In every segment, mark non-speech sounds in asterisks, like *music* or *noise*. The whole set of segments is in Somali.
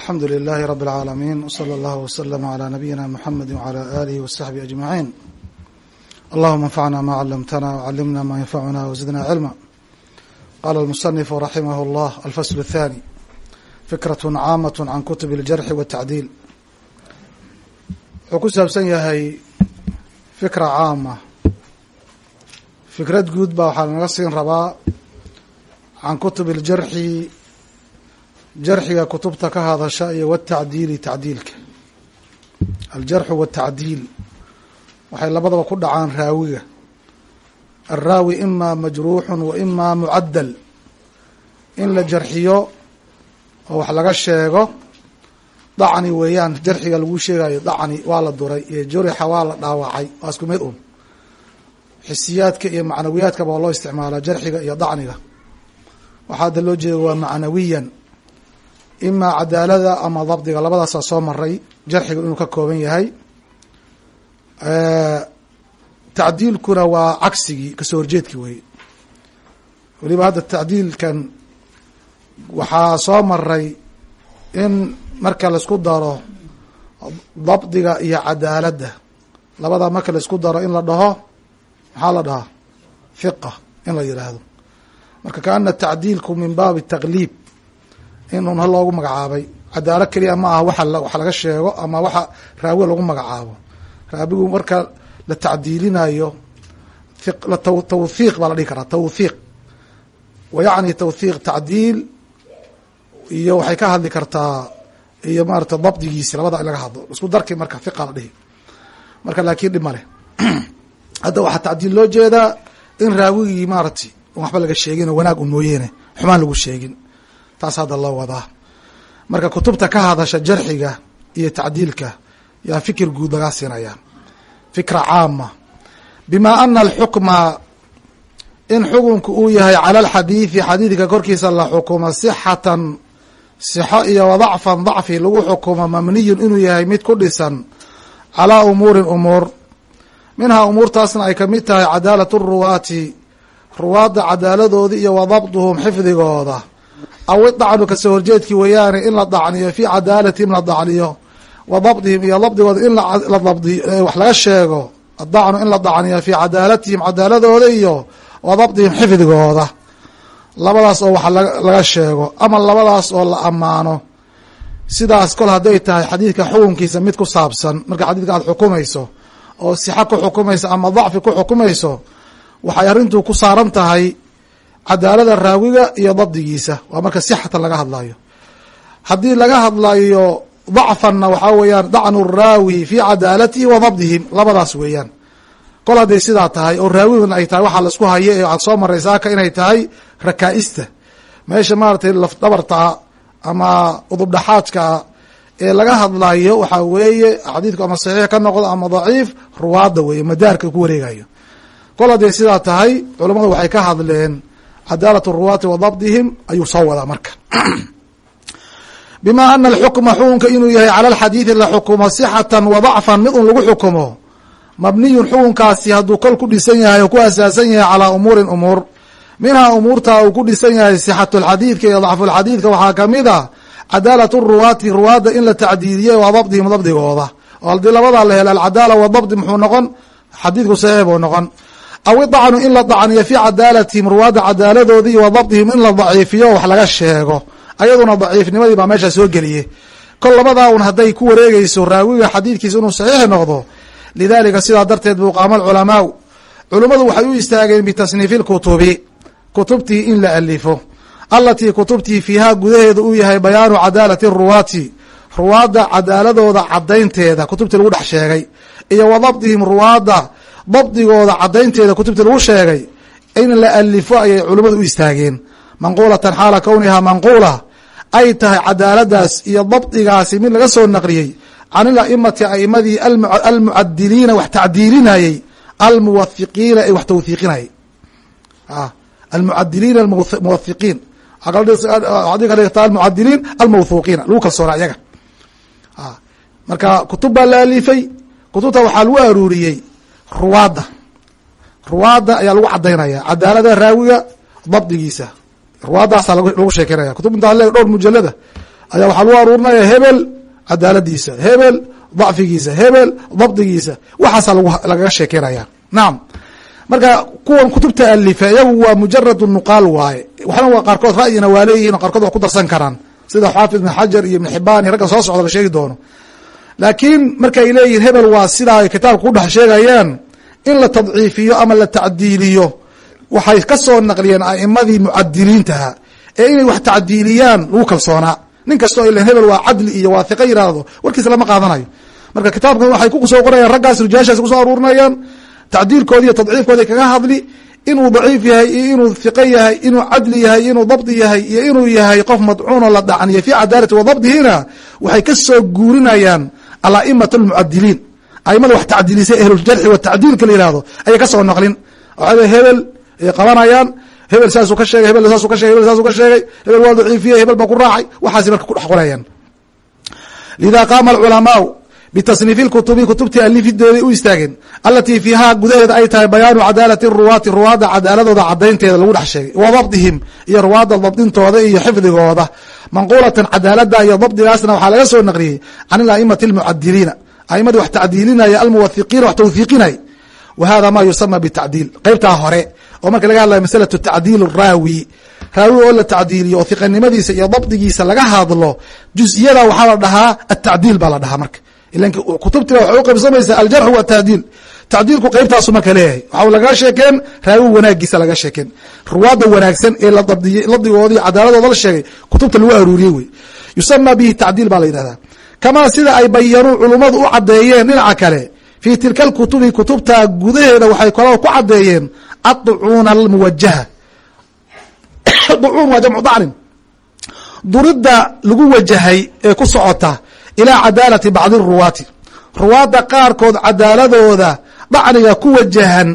alxamdu lilahi rab اlcaalamiin wslى اllah wslm عlى nabiyina mxamedi wعlى alihi wsaxbihi aجmaciin allahuma anfacna ma calamtana wcalimna ma yanfacuna wzidna cilma qala اlmusanifu raximah اllah alfasl الthani fikraة caamaة can kutub اljarxi wالtacdiil wuxuu ku saabsan yahay fikra caama fikrad guud baa waxaa naga siin rabaa can kutub اljarxi jarxiga kutubta ka hadasha iyo watacdiili tacdiilka. Aljarxu waatacdiil waxay labadaba ku dhacaan raawiga. Araawi imaa majruuxun wa imaa mucaddal. In la jarxiyo oo wax laga sheego dacni weeyaan jarxiga lagu sheegayo dacni waa la duray iyo jurixa waa la dhaawacay waa isku mid un xisiyaadka iyo macnawiyaadkaba loo isticmaalaa jarxiga iyo dacniga. Waxaada loo jeeda waa macnawiyan imaa cadaalada ama dabdiga labadaasaa soo maray jarxiga inuu ka kooban yahay tacdiilkuna waa cagsigii ka soo horjeedki wey weliba hadda tacdiilkan waxaa soo maray in marka la isku daro dabdiga iyo cadaaladda labadaa marka la isku daro in la dhaho maxaa la dhahaa? Hiqa in la yidhaahdo marka kaana tacdiilku min baabi tagliib in un loogu magacaabay. Cadaalo keliya ma aha waxa wax laga sheego ama waxa raawiga lagu magacaabo. Raawigu marka la tacdiilinayo tawthiiq baa la dhihi karaa tawthiiq. Wa yacni tawthiiq tacdiil iyo waxay ka hadli kartaa iyo maarata dabdigiisi labada in laga hadlo. Isku darki marka hiqa la dhihi. Marka laakiin dhib maleh *clears throat* hadda waxaa tacdiil loo jeedaa in raawigii maarati waxba laga sheegin oo wanaag un mooyeene xumaan lagu sheegin taas hadda loo wadaa marka kutubta ka hadasha jarxiga iyo tacdiilka yaa fikir guud lagaa siinaya. Fikra caama. Bima ana alxukma in xukunku uu yahay cala alxadiidi xadiidka korkiisa la xukumo sixatan sixo iyo wadacfan dacfi lagu xukumo mabniyun inuu yahay mid ku dhisan calaa umuurin umuur. Minhaa umuurtaasna ay ka mid tahay cadaalat ruwaati ruwaadda cadaaladoodi iyo wa dabduhum xifdigooda aw idacnu ka soo horjeedkii weeyaane in la dacniyo fii cadaalatihim la dacniyo wa dabdihim iyo dabdigooda in wax laga sheego adacnu in la dacniyo fii cadaalatihim cadaaladooda iyo wa dabdihim xifdigooda. Labadaas oo wax laga sheego ama labadaas oo la ammaano. Sidaas kol hadday tahay xadiidka xukunkiisa mid ku saabsan marka xadiidka aad xukumayso oo sixa ku xukumayso ama dacfi ku xukumayso waxay arrintu ku saaran tahay cadaalada raawiga iyo dabdigiisa waa marka sixatan laga hadlayo haddii laga hadlayo dacfanna waxaa weeyaan dacnu raawi fi cadaalatihi wa dabdihim labadaas weeyaan. Kol hadday sidaa tahay oo raawigana ay tahay waxaa la isku hayo ee aad soo maray saaka inay tahay rakaa-ista. Meesha maaratay lafdhabartaa ama udubdhaxaadkaa ee laga hadlayo waxaa weeye xadiidku ama saxiix ka noqdo ama daciif ruwaadda weeye madaarka ku wareegayo kol hadday sidaa tahay culammadu waxay ka hadleen cadaalat ruwaati wa dabdihim ayuu soo wadaa marka bima ana alxukma xukunka inuu yahay cala alxadiidi la xukumo sixatan wa dacfan mid un lagu xukumo mabniyun xukunkaasi hadduu kol ku dhisan yahay oo ku asaasan yahay calaa umuurin umuur minhaa umuurta uu ku dhisan yahay sixatu lxadiidka iyo dacfulxadiidka waxaa ka mid a cadaalat ruwaati ruwaadda in la tacdiidiyey wa dabdihim dabdigooda oo haddii labadaa la helo alcadaala wa dabdi muxuu noqon xadiidku saxiix buu noqon aw idacnu in la dacniyo fii cadaalatihim ruwaadda cadaaladoodii wa dabdihim in la daciifiyo wax laga sheego. Ayaduna daciifnimadii baa meesha soo geliye kol labadaa un hadday ku wareegeyso raawiga xadiidkiisa inuu saxiix noqdo lidalika sidaa darteed buu qaama alculamaau culummadu waxay u istaageen bitasniifi lkutubi kutubtii in la alifo alatii kutubtii fiihaa gudaheeda uu yahay bayaanu cadaalati ruwaati. Ruwaadda cadaaladooda cadaynteeda kutubtii lagu dhex sheegay. Iyo wa dabdihim dabdigooda cadaynteeda kutubtii lagu sheegay in la alifo ayay culimmadu u istaageen. Manquulatan xaala kownihaa manquula. Ay tahay cadaaladaas iyo dabdigaasi mid laga soo naqliyey. Can ilaimati aimadii almucadiliina wax tacdiilinayey almuwahiqiina ee wax tawhiiqinayay almucadiliina muwahiqiin almucadiliin almawthuuqiina. Lagu kalsoona iyaga. Marka kutub baa la alifay kutubta waxaa lagu aruuriyey ruwaadda ruwaadda ayaa lagu cadaynaya cadaalada raawiga dabdigiisa ruwaaddaasa lagu sheekeynaya kutub intaa le dhowr mujalada ayaa waxaa lagu aruurinaya hebel cadaaladiisa hebel dacfigiisa hebel dabdigiisa waxaasa lagaga sheekeynaya nacam marka kuwan kutubta alifa iyagu waa mujarad nuqaal waaye. Waxna waa qaarkood ra'yina waa leeyihiin qaarkood wax ku darsan karaan. Sida xaafid ibn xajar iyo ibn xibaan iyo ragga soo socda la sheegi doono laakiin markay leeyihiin hebel waa sidaa ay kitaabka ku dhex sheegayaan in la tadciifiyo ama la tacdiiliyo. Waxay ka soo naqliyeen a'imadii mucadiliintaha ee inay wax tacdiiliyaan lagu kalsoonaa nin kastoo ilan hebel waa cadli iyo waa hiqo yidhaahdo warkiisa lama qaadanayo. Marka kitaabkan waxay ku soo qorayaan raggaas rijaashaas ku soo aruurinayaan. Tacdiilkoodi iyo tadciifkoodi kaga hadli inuu daciif yahay iyo inuu hiqo yahay inuu cadli yahay inuu dabdi yahay iyo inuu yahay qof madcuuno la dhacniyo fi cadaalati wa dabdihina waxay ka soo guurinayaan ala'imata almucadiliin aimada wax tacdiilisay ahluljarxi watacdiilka la yihahdo ayay ka soo naqlin waxaa hebel ay qabanayaan hebel saasuu ka sheegay hebel saasuu ka shegay hebel saasuu ka sheegay hebel waa daciifiyey hebel baa ku raacay waxaasi marka ku dhex qorayaan lida qaama alculamaau bitasniifi lkutubi kutubtii alifideeday u istaageen alatii fiihaa gudaheeda ay tahay bayaanu cadaalati ruwaati ruwaadda cadaaladooda cadaynteeda lagu dhex sheegay wa dabdihim iyo ruwaadda dabdintooda iyo xifdigooda manquulatan cadaalada iyo dabdigaasna waxaa laga soo naqliyey can ilaimati almucadiliina aimadii wax tacdiilinaya almuwahiqiina wax tawhiiqinay wa hada ma yusama bitacdiil qeybtaa hore oo marka laga hadlayo masalatu tacdiil raawi raawi oo la tacdiiliyo oo hiqanimadiisa iyo dabdigiisa laga hadlo juziyada waxaa la dhahaa atacdiil baa la dhahaa marka ilan kutubtiba waxay u qaybsamaysaa aljarxu watacdiil tacdiilku qeybtaasu marka leeyahay. Waxa laga sheekeen raawi wanaagiisa laga sheekeen. Ruwaadda wanaagsan ee la dabdiyey labdigooda iyo cadaaladooda la sheegay kutubta lagu aruuriyey wey. Yusama bihi tacdiil baa la yidhahdaa. Kamaa sida ay bayanuu culummadu u caddeeyeen dhinaca kale fii tilka alkutubi kutubta gudaheeda waxay kaloo ku caddeeyeen aducuuna almuwajaha *coughs* ducuun waa jamcu dacnin duridda lagu wajahay ee ku socota ilaa cadaalati bacdi ruwaati. Ruwaadda qaarkood cadaaladooda dacniga ku wajahan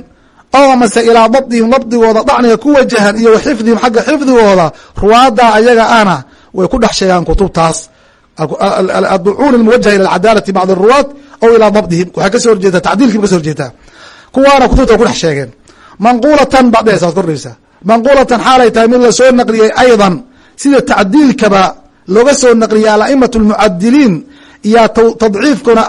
oo mase ilaa dabdihim dabdigooda dacniga ku wajahan iyo wa xifdihim xagga xifdigooda ruwaadda ayaga ana way ku dhex sheegaan kutubtaas aducuun almuwajaha ila cadaalati bacdi ruwaat aw ilaa dabdihim. Waxay ka soo horjeetaa tacdiilkiiba kaso horjeetaa kuwaana kutubta ku dhex sheegeen manquulatan bacdeesaad kordhaysaa. Manquulatan xaalay tahay mid la soo naqliyey aydan sida tacdiilkaba looga soo naqliyey ala'imat almucadiliin iyo tadciifkuna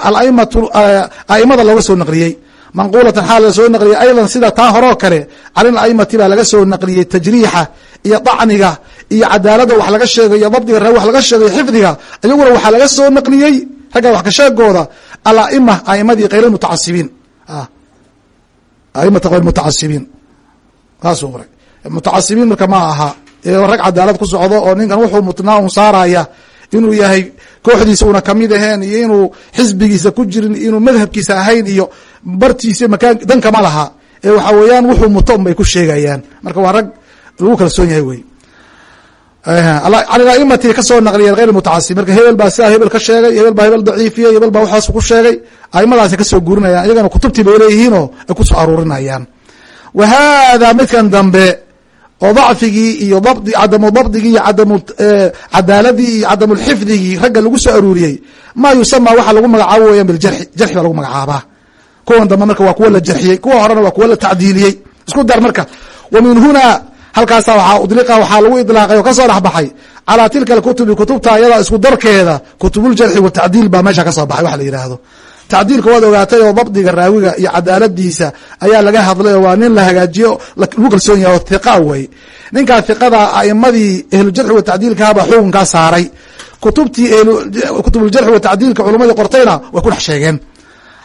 aimada looga soo naqliyey. Manquulatan xaal la soo naqliyey aydan sida taa horoo kale can ilaimati baa laga soo naqliyey tajriixa iyo dacniga iyo cadaalada wax laga sheegay dabdiga ree wax laga sheegay xifdiga iyaguna waxaa laga soo naqliyey ragga wax ka sheegooda alaima aimadii kayr mutacasibiin aimata hayr mutacasibiin saasuu qoray mutacasibiin marka ma aha rag cadaalad ku socdo oo ninkan wuxuu mutnaa un saaraya inuu yahay kooxdiisa una ka mid aheen iyo inuu xisbigiisa ku jirin inuu madhabkiisa ahayn iyo bartiisa makaan dankama laha. Ee waxa weeyaan wuxuu muto un bay ku sheegayaan. Marka waa rag lagu kalsoon yahay wey. Calaimati ka soo naqliyeen hayr mutacasib marka hebel baa sidaa hebel ka sheegay hebel baa hebel daciifiyey hebel baa waxaas ku sheegay. Aimadaasi ka soo guurinayaan iyagana kutubtii bay leeyihiinoo ay ku soo aruurinayaan. Wa hada midkan dambe oo dacfigii iyo cadamu dabdigii iyo cadaaladii iyo cadamu xifdigii ragga lagu soo aruuriyey ma yusama waxa lagu magacaabo weyan biljarxi jarxi. Baa lagu magacaabaa. Kuwan dambe marka waa kuwa la jarxiyey kuwa horena waa kuwa la tacdiiliyey. Isku dar marka. Wa min huna halkaasa waxaa udliqa waxaa lagu idlaaqay oo ka soo dhexbaxay calaa tilka alkutubi kutubta ayada isku darkeeda kutubuljarxi watacdiil baa meesha ka soo baxay wax la yidhaahdo tacdiilka waad ogaatay oo dabdiga raawiga iyo cadaaladiisa ayaa laga hadlay oo waa nin la hagaajiyo lagu kalsoon yahay oo hiqa wey ninkaa hiqada aimadii ahlujarxi watacdiilkahabaa xukunkaa saaray. Kutubtii kutubuljarxi watacdiilka culumadii qortayna way ku dhex sheegeen.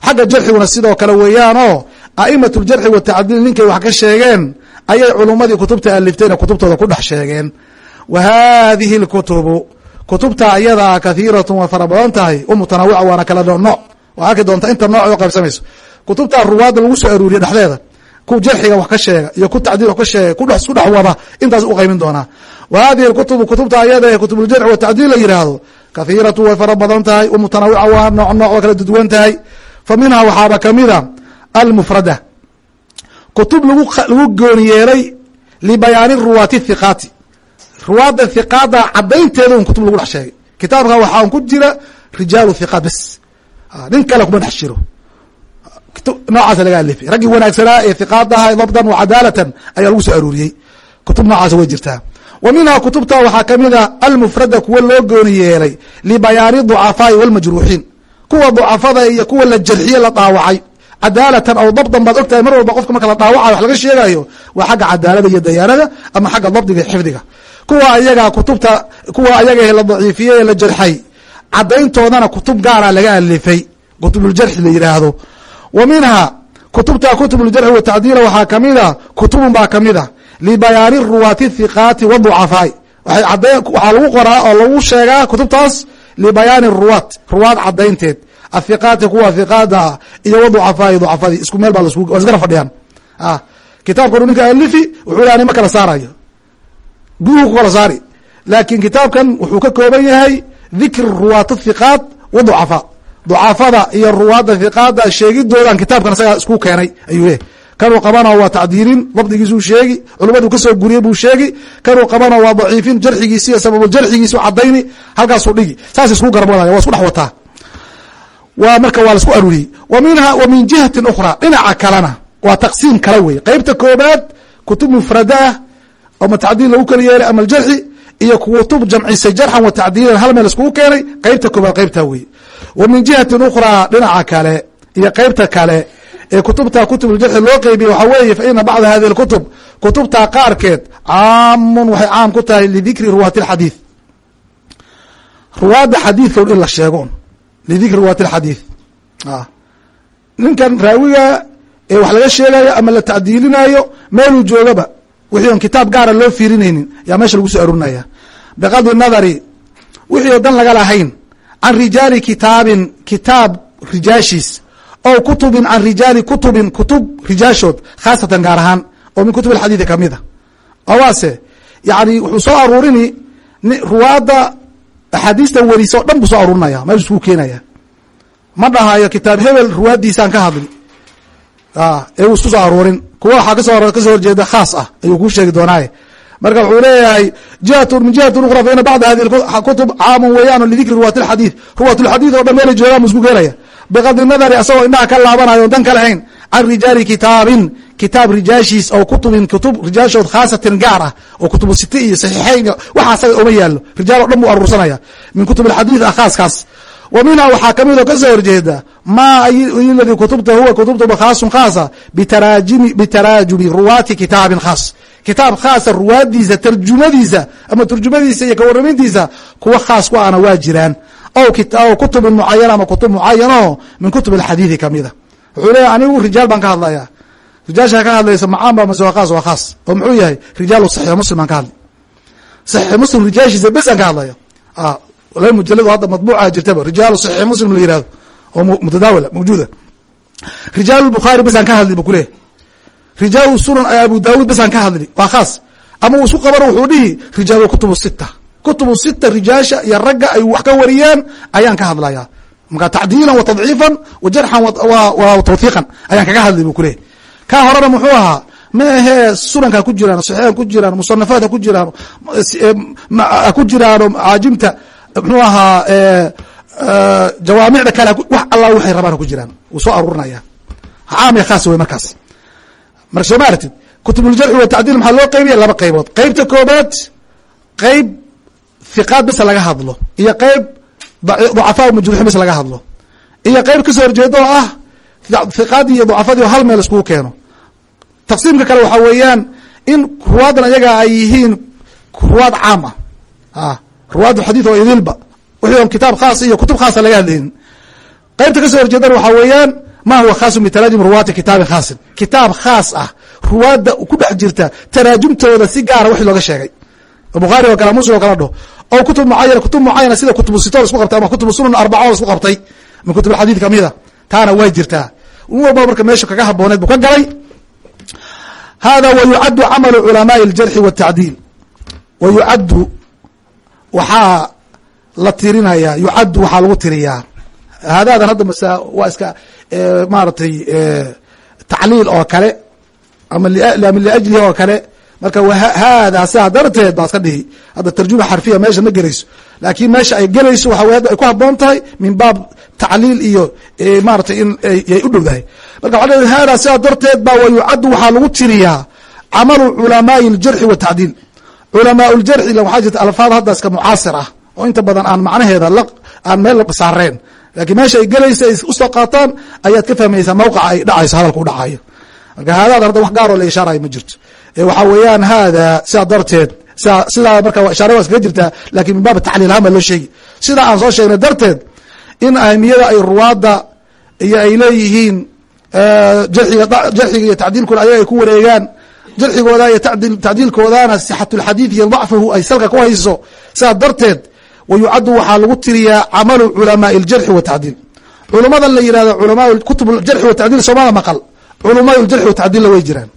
Xagga jarxiguna sidoo kale weeyaan oo a'imat ljarxi watacdiil ninkay wax ka sheegeen ayay culummadii kutubta aliftayna kutubtooda ku dhex sheegeen. Wa hadihi lkutubu kutubta ayadaa kathiiratun way fara badan tahay u mutanaawica waana kala nooc arki doonta inta nooc oo qaybsamayso. Kutubta ruwaadda lagu soo aruuriye dhexdeeda. Ku jarxiga wax ka sheega iyo ku tacdiil wax ka sheega ku dhex wada intaas u qaymin doonaa. Wa hadihi lkutubu kutubta ayada ee kutubuljarxi watacdiil la yidhaahdo kathiiratu way fara badan tahay u mutanaawica waa nooc nooc way kala duduwan tahay. Fa minha waxaaba kamida almufrada. Kutub lagu gooni yeelay libayaani ruwaati hiqaati ruwaadda hiqaada cadaynteeda un kutub lagu dhex sheegay. Kitaabka waxaa ku jira rijaalu hiqaat bes nin kale kuma dhex jiro. Noocaasa laga alifay raggii wanaagsanaa ee hiqaadaha dabdan wa cadaalatan ayaa lagu soo aruuriyey. Kutub noocaasa way jirtaa. Wa minhaa kutubta waxaa ka mid a almufrada kuwa loo gooni yeelay libayaani ducafaai walmajruuxiin kuwa ducafada iyo kuwa la jarxiye la dhaawacay. Cadaalatan aw dabdan baad ogtahay mar walba qofka marka la dhaawacayo wax laga sheegayo waa xagga cadaalada iyo dayaanada ama xagga dabdiga xifdiga. Kuwa ayaga kutubta kuwa ayaga la daciifiyey ee la jarxay cadayntoodana kutub gaara laga alifay kutubuljarxi la yidhaahdo wa minha kutubta kutubuljarxi watacdiila waxaa kamida kutubun baa kamida libayaani ruwaati thiqaati waducafaai waxaa lagu qoraa oo lagu sheegaa kutubtaas libayaani ruwaat ruwaad cadaynteed athiqaati kuwa thiqaada iyo waducafaai ducafadii. Isku meel baa waa isgara fadhiyaan. Kitaabkan ninka alifi wuxuu leha nima kala saarayo. Guduhu ku kala saari. Laakin kitaabkan wuxuu ka kooban yahay dikri ruwaat thiqaat wa ducafaa ducafada iyo ruwaadda thiqaada sheegidoodan kitaabkan isagaa isku keenay. Ayuu leehay kanuu qabana waa tacdiilin dabdigiisuu sheegi culimadu ka soo guriyey buu sheegi. Kanuu qabana waa daciifin jarxigiisi iyo sababuljarxigiisu cadayni halkaasuu dhigi. Saas isku garabwadaya waa isku dhex wataa. Waa marka waa la isku aruuriyey. Wa minha wa min jihatin ukhra dhinaca kalena waa taqsiim kale wey qeybta koobaad kutub mufrada ah oo matacdiil lagu kala yeelay ama aljarxi iyo kutub jamcisay jarxan wa tacdiilan hal meel iskugu keenay qeybta koobaad qeybtaa wey wa min jihatin ukhraa dhinaca kale iyo qeybta kale ee kutubta kutub jarxi loo qeybiye waxaa weeye fa ina bacda hadihi اkutub kutubta qaarkeed caamun waxay caam ku tahay lidikri ruwaati اxadiiث ruwaadda xadiidka in la sheego lidikri ruwaati اxadiiث ninkan raawiga ee wax laga sheegayo ama la tacdiilinayo meeluu joogaba wixii on kitaab gaara loo fiirinaynin yaa meesha lagu soo arurinaya bqadri nadari wixii oo dan laga lahayn can rijaali kitaabin kitaab rijaashiis o kutubin can rijaali kutubin kutub rijaashood khaasatan gaar ahaan oo min kutub alxadiidi ka mid a owaase yani wuxuu soo aruurini ruwaadda axaadiista weriisa o dhan buu soo aruurinaya meeshu isku keenaya ma dhahayo kitaab hebel ruwaaddiisaan ka hadli ee uu isku soo aruurin kuwa waxaa kaso ka soo horjeeda khaas ah ayuu kuu sheegi doonaaye marka wuxuu leeyahay jihat min jihati ukhra fa ina bacda hadi kutub caamun weeyaan lidikri ruwaat اlxadiid ruwaat اlxadiid o dhan meelay joogaan isku keenaya bqadri nadari asagoo indhaha ka laabanayo dan ka lahayn can rijaali kitaabin kitaab rijaashiis oo kutubin kutub rijaashood khaasatan gaar ah oo kutubu iyo saxiixeyn waxa asaga oma yaalo rijaal o dhan buu aruursanaya. Min kutub alxadiid ah khaaskaas wa minha waxaa ka mid oo ka soo horjeeda ma ladii kutubta huwa kutubtaba khaasun khaasa bitaraajumi ruwaati kitaabin khaas. Kitaab khaasa ruwaadiisa tarjumadiisa ama turjumadiisa iyo kawarramintiisa kuwa khaas ku ahna waa jiraan. O kutubin mucayana ama kutub mucayanoo min kutub alxadiidi kamida wuxuu leeyahy anigu rijaal baan ka hadlaya rijaasha ka hadlaysa macaan ba mase waa khaas waa khaas. Oo muxuu yahay? Rijaalu saxiix muslim baan ka hadlay. Saxiix muslim rijaashiisa besaan ka hadlaya laba mujalado hadda madbuuca jirtaba rijaalu saxiix muslim la yihahdo oo mutadaawila mawjuuda rijaal bukhaari besaan ka hadli bu kuleeyahy rijaalu sunan abu daawud besaan ka hadli waa khaas ama uu isku qabano wuxuu dhihi rijaalu kutubu sita kutubu sita rijaasha iyo ragga ay wax ka wariyeen ayaan ka hadlaya marka tacdiilan wa tadciifan wa jarxan wa tawhiiqan ayaan kaga hadlay bu kuleeyahy ka horena muxuu ahaa ma ahee sunanka ku jiraan saxiixan ku jiraan musanafaat ha ku jiraan ha ku jiraano caajimta muxuu ahaa jawaamicda kale wax alla waxay rabaan ku jiraan. Wuu soo aruurinaya caam iyo khaas wey markaas. Marka soo ma aragtid kutubuljarxi wa tacdiil maxaa loo qeybiya laba qeybood qeybta koobaad qeyb hiqaad bes laga hadlo iyo qeyb ducafaa majruuxin bes laga hadlo. Iyo qeyb ka soo horjeeda oo ah hiqaadii iyo ducafadii oo hal meel iskugu keeno. Taqsiimka kale waxaa weeyaan in ruwaadan ayaga ay yihiin ruwaad caam ah ruwaad xadiid oo idilba. Wixii on kitaab khaas iyo kutub khaasa laga hadlaynin qeybta ka soo horjeedana waxaa weeyaan ma huwa khaasun bitaraajim ruwaati kitaabin khaasin. Kitaab khaas ah ruwaadda ku dhex jirta taraajumtooda si gaara wixii looga sheegay. Bukhaari oo kale muslim o kala dhaho oo kutub mucayana kutub mucayana sida kutubu sitoo isku qabtay ama kutubu sunan arbacoo isku qabtay. Min kutub alxadiid kamida taana way jirtaa in walba marka meesha kaga habooneed buu ka galay. Hada wa yucaddu camalu culamaai اljarxi wاtacdiil wa yucaddu waxaa la tirinaya yucaddu waxaa lagu tiriyaa. Haadaadan hadda masa waa iska maaratay tacliil oo kale ama liajlihi oo kale. Marka haadaa sidaa darteed baa iska dhihi. Hadda tarjuma xarfiya meesha ma gelayso. Laakin meesha ay gelayso waxa wey ay ku haboon tahay min baab tacliil iyo maaratay in yay u dhowdahay marka waxa le haadaa sidaa darteed ba wa waxaa lagu tiriyaa camalu culamaai اljarxi watacdiil culamaa ljarxi waxaa jirta alfaad hadda iska mucaasir ah oo inta badan aan macnaheeda aan meel saareen. Lakiin meesha ay gelayso ay u soo qaataan ayaad ka fahmaysaa mawqica ay dhacayso hadalka u dhacayo. Marka haadaad hadda wax gaaroo la ishaarayo ma jirto. Waxaa weeyaan haada sidaa darteed sidaa marka ishaara waa iskaga jirtaa laakiin min baab tacliil ahaan baa loo sheegi sidaa aan soo sheegnay darteed in ahamiyada ay ruwaadda iyo ay leeyihiin jarxiga iyo tacdiilkuna ayaga ay ku wareegaan jarxigooda iyo tacdiilkoodana sixatulxadiid iyo dacfuhu ay salka ku hayso sidaa darteed wa yucaddu waxaa lagu tiriyaa camalu culamaai ljarxi watacdiil culumada la yihahdo culama kutub jarxi watacdiil soomada maqal culamaai ljarxi watacdiilla way jiraan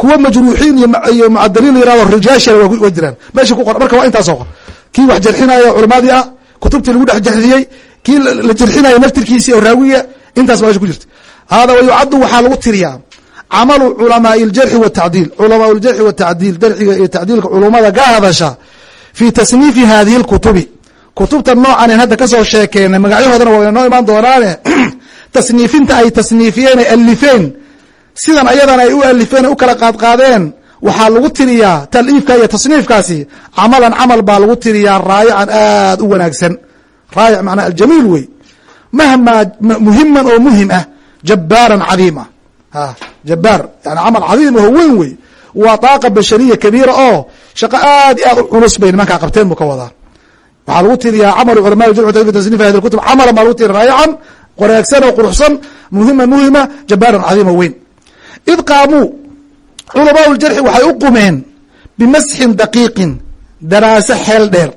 kuwa majruuxiin iyo mucadaliin la yiraahdo rijaashana way jiraan meesha ku qor marka waa intaasoo qor kii wax jarxinaya culamadii ah kutubtii lagu dhex jarxiyey kii la jarxinaya naftirkiisi oo raawiya intaas ba meesha ku jirta hada wa yucaddu waxaa lagu tiriyaa camalu culamaai ljarxi watacdiil culamaa ljarxi watacdiil darxiga iyo tacdiilka culumada ka hadasha fi tasniifi hadihi lkutubi kutubta noocan en hadda ka soo sheekeynay magacyahoodana waa noo imaan doonaane tasniifinta ay tasniifiyeen ay alifeen sidan ayadana ay u alifeen u kala qaadqaadeen waxaa lagu tiriyaa taliifka iyo tasniifkaasi camalan camal baa lagu tiriyaa raayican aad u wanaagsan raayic macnaa aljamiil wey mahmaa muhiman oo muhiim ah jabaaran cadiima jabaar yani camal cadiim oo weyn wey. Waa daaqa bashariya kabiira oo shaqo aad iyo aad u culus bay nimankaa qabteen buu ka wadaa. Waxaa lagu tiriyaa camalu culama fi tasnif hadi kutub. Camalan baa lagu tiriya raayican wanaagsan oo quruxsan muhima muhima jabaaran cadiima weyn. Id qaamuu culamaa ljarxi waxay u qumeen bimasxin daqiiqin daraase xeel dheer.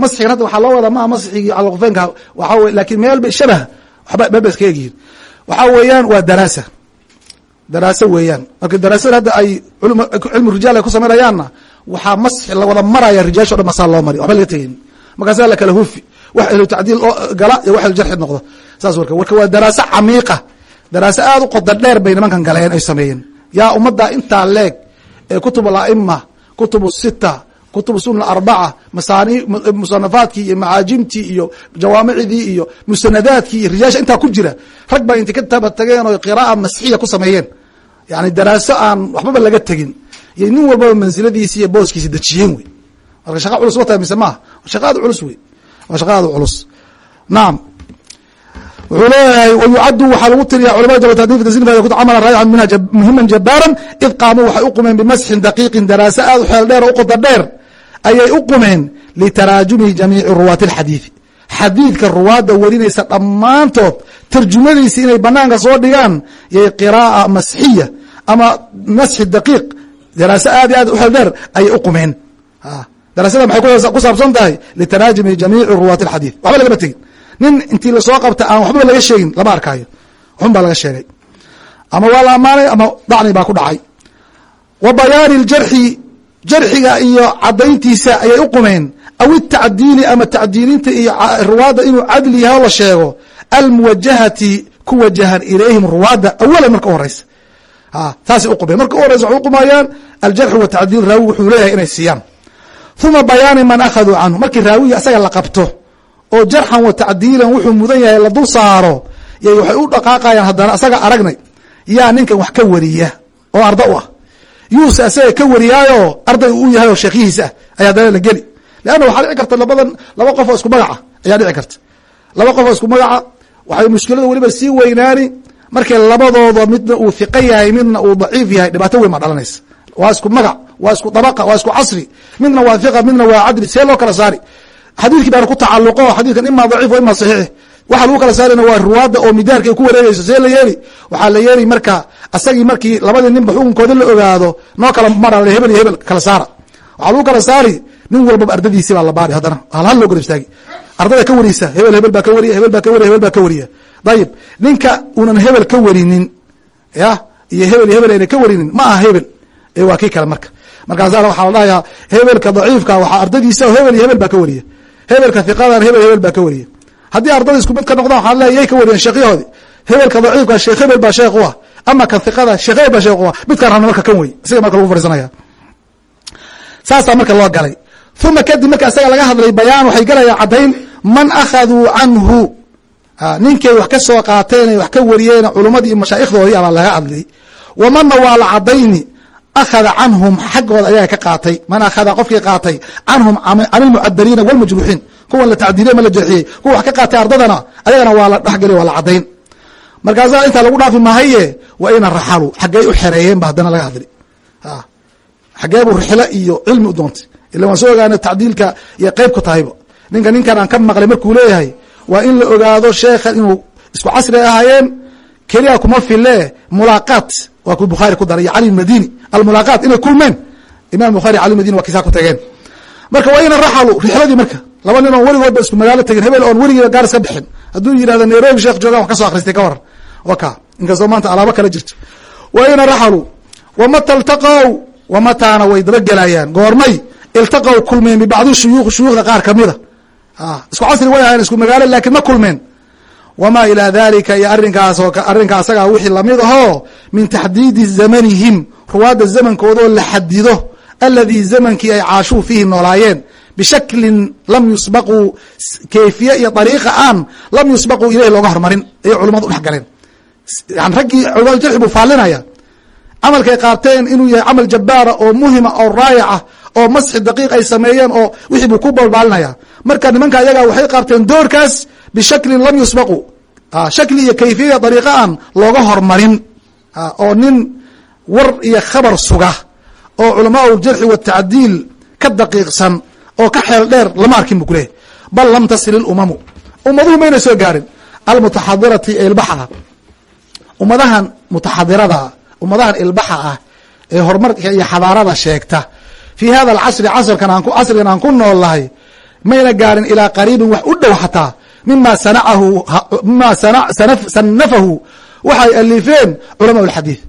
Masxigan hadda waxaa loo wadaa maa masxigii calaqufeenka? Waxaa wey laakiin meel ba shabah waxba meel ba iska egyihiin. Waxaa weeyaan waa daraasa daraase weeyaan. Marka daraasada hadda ay cilmu rijaal ay ku samaynayaanna waxaa masxi lawada maraya rijaasho dhan masaa loo mari waxba laga tegin. Markaasaa lakala hufi wax ahlu tacdiil gala iyo wax ahlu jarxi noqdo. Saas warka warka waa daraase camiiqa. Daraase aad u qoda dheer bay nimankan galeen ay sameeyeen. Yaa ummadda intaa leeg ee kutub alaima kutub sita kutub sunna arbaca musanafaadkii iyo macaajimtii iyo jawaamicdii iyo musanadaadkii iyo rijaasha intaa ku jira rag baa inta ka taba tageen oo qira'a masxiya ku sameeyeen. Yani daraaso aan waxbaba laga tegin. Iyo nin walbaba mansiladiisi iyo booskiisi dejiyeen wey. Marka shaqa culus wata mise maaha shaqa aad culus wey. Waa shaqa aad culus. Nacam wuxuu leeyahay wayucaddu waxaa lagu tiriya tasnif camala raayican minha muhiman jabaaran id qaamuu waxay u qumeen bimasxin daqiiqin daraase aad u xeel dheer oo u qoda dheer ayay u qumeen litaraajumi jamiici ruwaati alxadiidi. Xadiidka ruwaadda warinaysa dhammaantood tarjumadiisi inay banaanka soo dhigaan yay qiraa'a masxiya ama masxi daqiiq daraase aad iyo aad u xeel dheer ayay u qumeen. Daraasada maxay ku saabsan tahay? Litaraajumi jamiici ruwaati alxadiid. Waxba lagama tegin. Nin intii la soo qabta aan waxbaba laga sheegin lama arkaayo. Waxun baa laga sheegay. Ama waa la ammaanay ama dacni baa ku dhacay. Wa bayaani ljarxi jarxiga iyo cadayntiisa ayay u qumeen. Aw itacdiili ama tacdiilinta iyo ruwaadda inuu cadli yahay oo la sheego almuwajahati ku wajahan ilayhim ruwaadda awalan marka u horeysa. Taasay u qumeen. Marka u horeysa waxay u qumayaan aljarxu watacdiil raawi wuxuu leeyahay inay siiyaan. Uma bayaani man akhaduu canhu. Markii raawiga asaga la qabto oo jarxan wa tacdiilan wuxuu mudan yahay la dul saaro y waxay u dhaqaaqayaan haddana asaga aragnay yaa ninkan wax ka wariya oo arda u ah yuuse asaga ka wariyaayo arday u yahay oo sheekyihiis ah ayaa haddana la geli. Leanna waxaa dhici karta labadan laba qof oo isku magaca ayaa dhici karta. Laba qof oo isku magaca waxay mushkilada weliba sii weynaani markay labadooda midna uu hiqa yahay midna uu daciif yahay dhibaato weyn baa dhalanaysa. Waa isku magac waa isku dabaqa waa isku casri midna waa hiqa midna waa cadli see loo kala saari. Xadiidkii baana ku tacaluqo xadiidkan ima daciif o ima saxiix waxa lagu kala saarayna waa ruwaadda oo midaarka ay ku wareegeyso see la yeeli? Waxaa la yeeli marka asagii markii labadii ninba xukunkooda la ogaado noo kala mara hebel iyo hebel kala saara. Waxaa lagu kala saari nin walbaba ardadiisi baa la baari haddana. Halhal loo garab istaagi ardada ka wariysa hebel hebel baa ka wariya hebel baa ka wariya hebel baa ka wariya. Dayib ninka unan hebel ka warinin ya iyo hebel iyo hebel ayna ka warinin ma aha hebel. Ee waa kii kale marka. Markaasana waxaa la dhahayaa hebelka daciifka waxaa ardadiisa hebel iyo hebel baa ka wariya. Hebelka hiqadan hebel hebel baa ka wariya haddii ardada isku mid ka noqdaan waxaa leeya yay ka wariyeen sheekyahoodi hebelka daciifka sheekh hebel baa sheekh u ah. Ama kan hiqada sheekh hebel baa sheekh u ah. Midkaan rabna marka kan wey isaga marka lagu fariisanaya. Saasaa marka loo galay. Uma kadib marka isaga laga hadlay bayaan waxay galayaan caddayn man akhaduu canhu ninkay wax ka soo qaateen wax ka wariyeen culummadii iyo mashaaikhdoodii abaa laga hadlay. Wamanna waa la cadayni akhada canhum xaggooda ayaga ka qaatay. Man akhada qofkii qaatay canhum can ilmucadaliina walmajruuxiin kuwan la tacdiiliyey ma la jeexiyey. Kuwa wax ka qaatay ardadana ayagana waa la dhexgeliy waa la caddayn. Markaasaa intaa lagu dhaafi mahaye waa ina raxalu xaggey u xereeyeen ba haddana laga hadli. Xaggee buu rixlo iyo cilmi u doontay. Ila waan soo ogaana tacdiilka iyo qeyb ku tahayba. Ninka ninkan aan ka maqlay markuu leeyahay waa in la ogaado sheekha inuu isku casri ahaayeen keliya kuma file mulaaqaat waa ku bukhaari ku daray iyo cali madini. Almulaaqaat inay kulmeen imam bukhari cali madini waa kisaa ku tageen marka waa ina raxalu rixladii marka laba nin oon weligoodba isku magaalo tegin hebel oon weligiiba gaar iska bixin. Hadduu yihahdo nairobi sheekh joogan wax ka akhristay ka waran wa ka inkastoo maanta alaabo kala jirto. Wa ina wamata iltaqow wamataana way dabagelayaan goormay iltaqow kulmeen bibacdi shuyuukh shuyuukhda qaar kamida isku casri way ahayen isku magaalo laakiin ma kulmeen. Wma ilى dalika iyo arinkaas arrinka asagaa wixii la mid ahoo min taxdiidi zamanihim ruwaadda zamankoodoo la xadido aladii zamankii ay caashuu fiihi noolaayeen bishaklin lam yusbaquu kayfiye iyo ariiqa aan lam yusbaquu ilahi looga hormarin. Ayay culamadu udhex galeen. Yani raggii culamada jarxi buu faalinaya camalkay qaabteen inuu yahay camal jabaara oo muhima oo raayaca oo masxi daqiiq ay sameeyeen oo wixii buu ku balbaalinaya marka nimanka ayaga waxay qaabteen doorkaas bishaklin lam yusbaqu. Shakli iyo kayfiya dariiqa aan looga hormarin. Oo nin war iyo khabar suga oo culamaau jarxi watacdiil ka daqiiqsan oo ka xeel dheer lama arkin bu kuleeyahy bal lam tasil ilumamu ummaduhu mayna soo gaarin. Almutaxadirati ilbaxa. Ummadahan mutaxadirada ummadahan ilbaxa ah ee horumarka iyo xadaarada sheegta. Fii hada alcasri casrkan casrigan aan ku nool lahay mayna gaarin ilaa qariibin wax u dhow xataa. Mima sanacahu mima sanafahu waxay alifeen culama lxadiid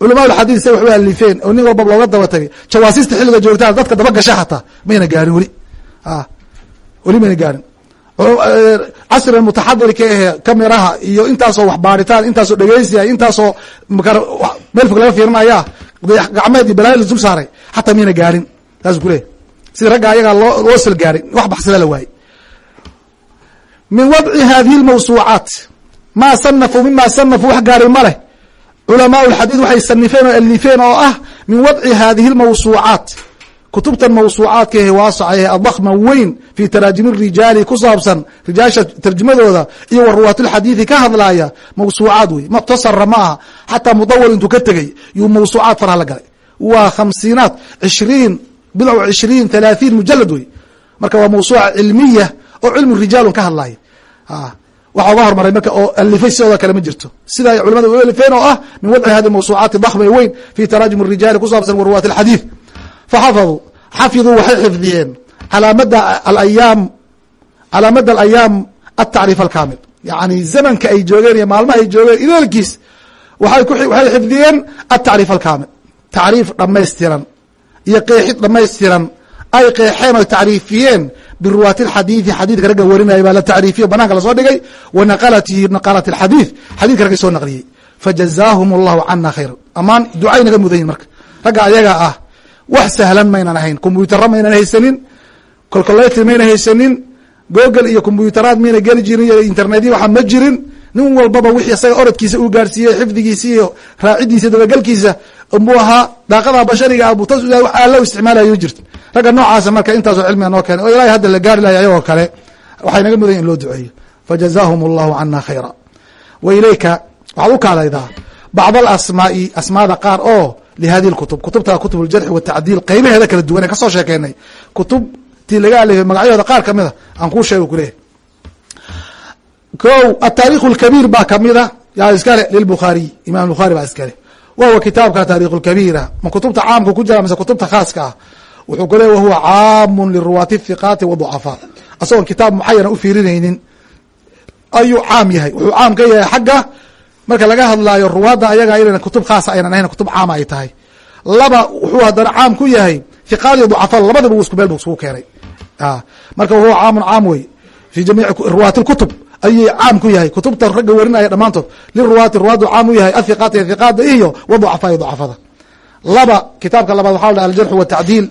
culama lxadiid say waxba alifeen oo nin walba looga daba tagay. Jawaasiista xilliga joogtaan dadka daba gasha xataa mayna gaarin weli. Weli mayna gaarin. Casrigan mutaxadirka ahe kamiraha iyo intaasoo waxbaaritaan intaasoo dhegeysiya intaasoo meel fog laga fiirinaya gacmeed iyo balaayo lasdul saaray xataa mayna gaarin. Saasuu kuleeyahy sida ragga ayagaa loo loo sal gaarin wax baxsada la waayey min wadci hadihi اlmawsuucaat maa sanafuu mima sanafuu wax gaaray ma leh culamaau lxadiid waxay sanifeen oo alifeen oo ah min wadci hadihi اlmawsuucaat kutubtan mawsuucaadka ahe waasacahe adakma weyn fi taraajimi rijaali ku saabsan rijaasha tarjumadooda iyo wa ruwaat lxadiidi ka hadlaaya mawsuucaad wey mukhtasara ma aha xataa mudawal intuu ka tegey yuu mawsuucaad farha la galay. Waa khamsiinaad cishriin bidc cishriin halaaثiin mujalad wey marka waa mawsuuca cilmiya oo cilmu rijaalun ka hadlaya waxa uga hormaray marka oo alifay sidooda kale ma jirto. Sida ay culamada u alifeen oo ah min wadci hadi mawsuucaati dakma weyn fi taraajum rijaali ku saabsan wa ruwaat اxadiid faxafaduu xafiduu waxay xifdiyeen calaamada alayaam calaamada alayaam atacriif alkaamil. Yani zamanka ay joogeen iyo maalmaha ay joogeen idoolkiis waxay xifdiyeen atacriif alkaamil. Tacriif dhamaystiran iyo qeexid dhamaystiran ay qeexeen o tacriifiyeen biruwaati xadiidi xadiidka ragga warinaya baa la tacriifiyo bananka la soo dhigay wa naqalatihi naqalat xadiid xadidka ragga soo naqliyey. Fajazaahum allahu cana khayra amaan ducay naga mudayin marka. Ragga ayaga ah wax sahlan maynan ahayn kombyutara maynan haysanin calculator maynan haysanin google iyo kombyutaraad mayna geli jirin iyo internetya waxa ma jirin nin walbaba wixii isaga orodkiisa uu gaarsiiyey xifdigiisa iyo raacidiisa dabagelkiisa buu ahaa daaqada bashariga ah butas wax aala isticmaalayo jirta. Ragga noocaasa marka intaasoo cilmiga noo keenay oo ilahay hadda la gaari lahay ayagoo kale waxay naga mudan in loo duceeyo. Fajazaahum allahu cana khayra. Wa ilayka waxaad u kaalaydaa bacd alasmaai asmaada qaar oo lihadi kutub. Kutubta kutub ljarxi watacdiil qeybaheeda kala duwan ee ka soo sheekeynay. Kutubtii laga alifay magacyahooda qaar kamida aan kuu sheego kuleeyahy ko ataarikh اkabiir baa kamida ah. yaa iskale libuaariy imam buhaari baa iskale wahuwa kitaabka taarikh kabiira ma kutubta caamka ku jira mise kutubta khaaska ah? Wuxuu ku leey wahuwa caamu liruwaati hiqaati waducafaa asagoon kitaab mucayana ufiirinaynin ayuu caam yahay. Wuxuu caam ka yahay xagga marka laga hadlaayo ruwaadda ayaga ayna kutub khaasa ah aynan ahayn kutub caama ay tahay. Laba wuxuu haddana caam ku yahay hiqaadiyo ducafaa labadaba isku meel bu iskugu keenay. Marka wahuwa caamun caam wey. Fi jamiici ruwaati اkutub ayay caam ku yahay. Kutubta ragga warinaya dhammaantood liruwaati ruwaadu caam u yahay athiqaati hiqaada iyo waducafaa iyo ducafada laba kitaabka labaad waxa la aljarxu watacdiil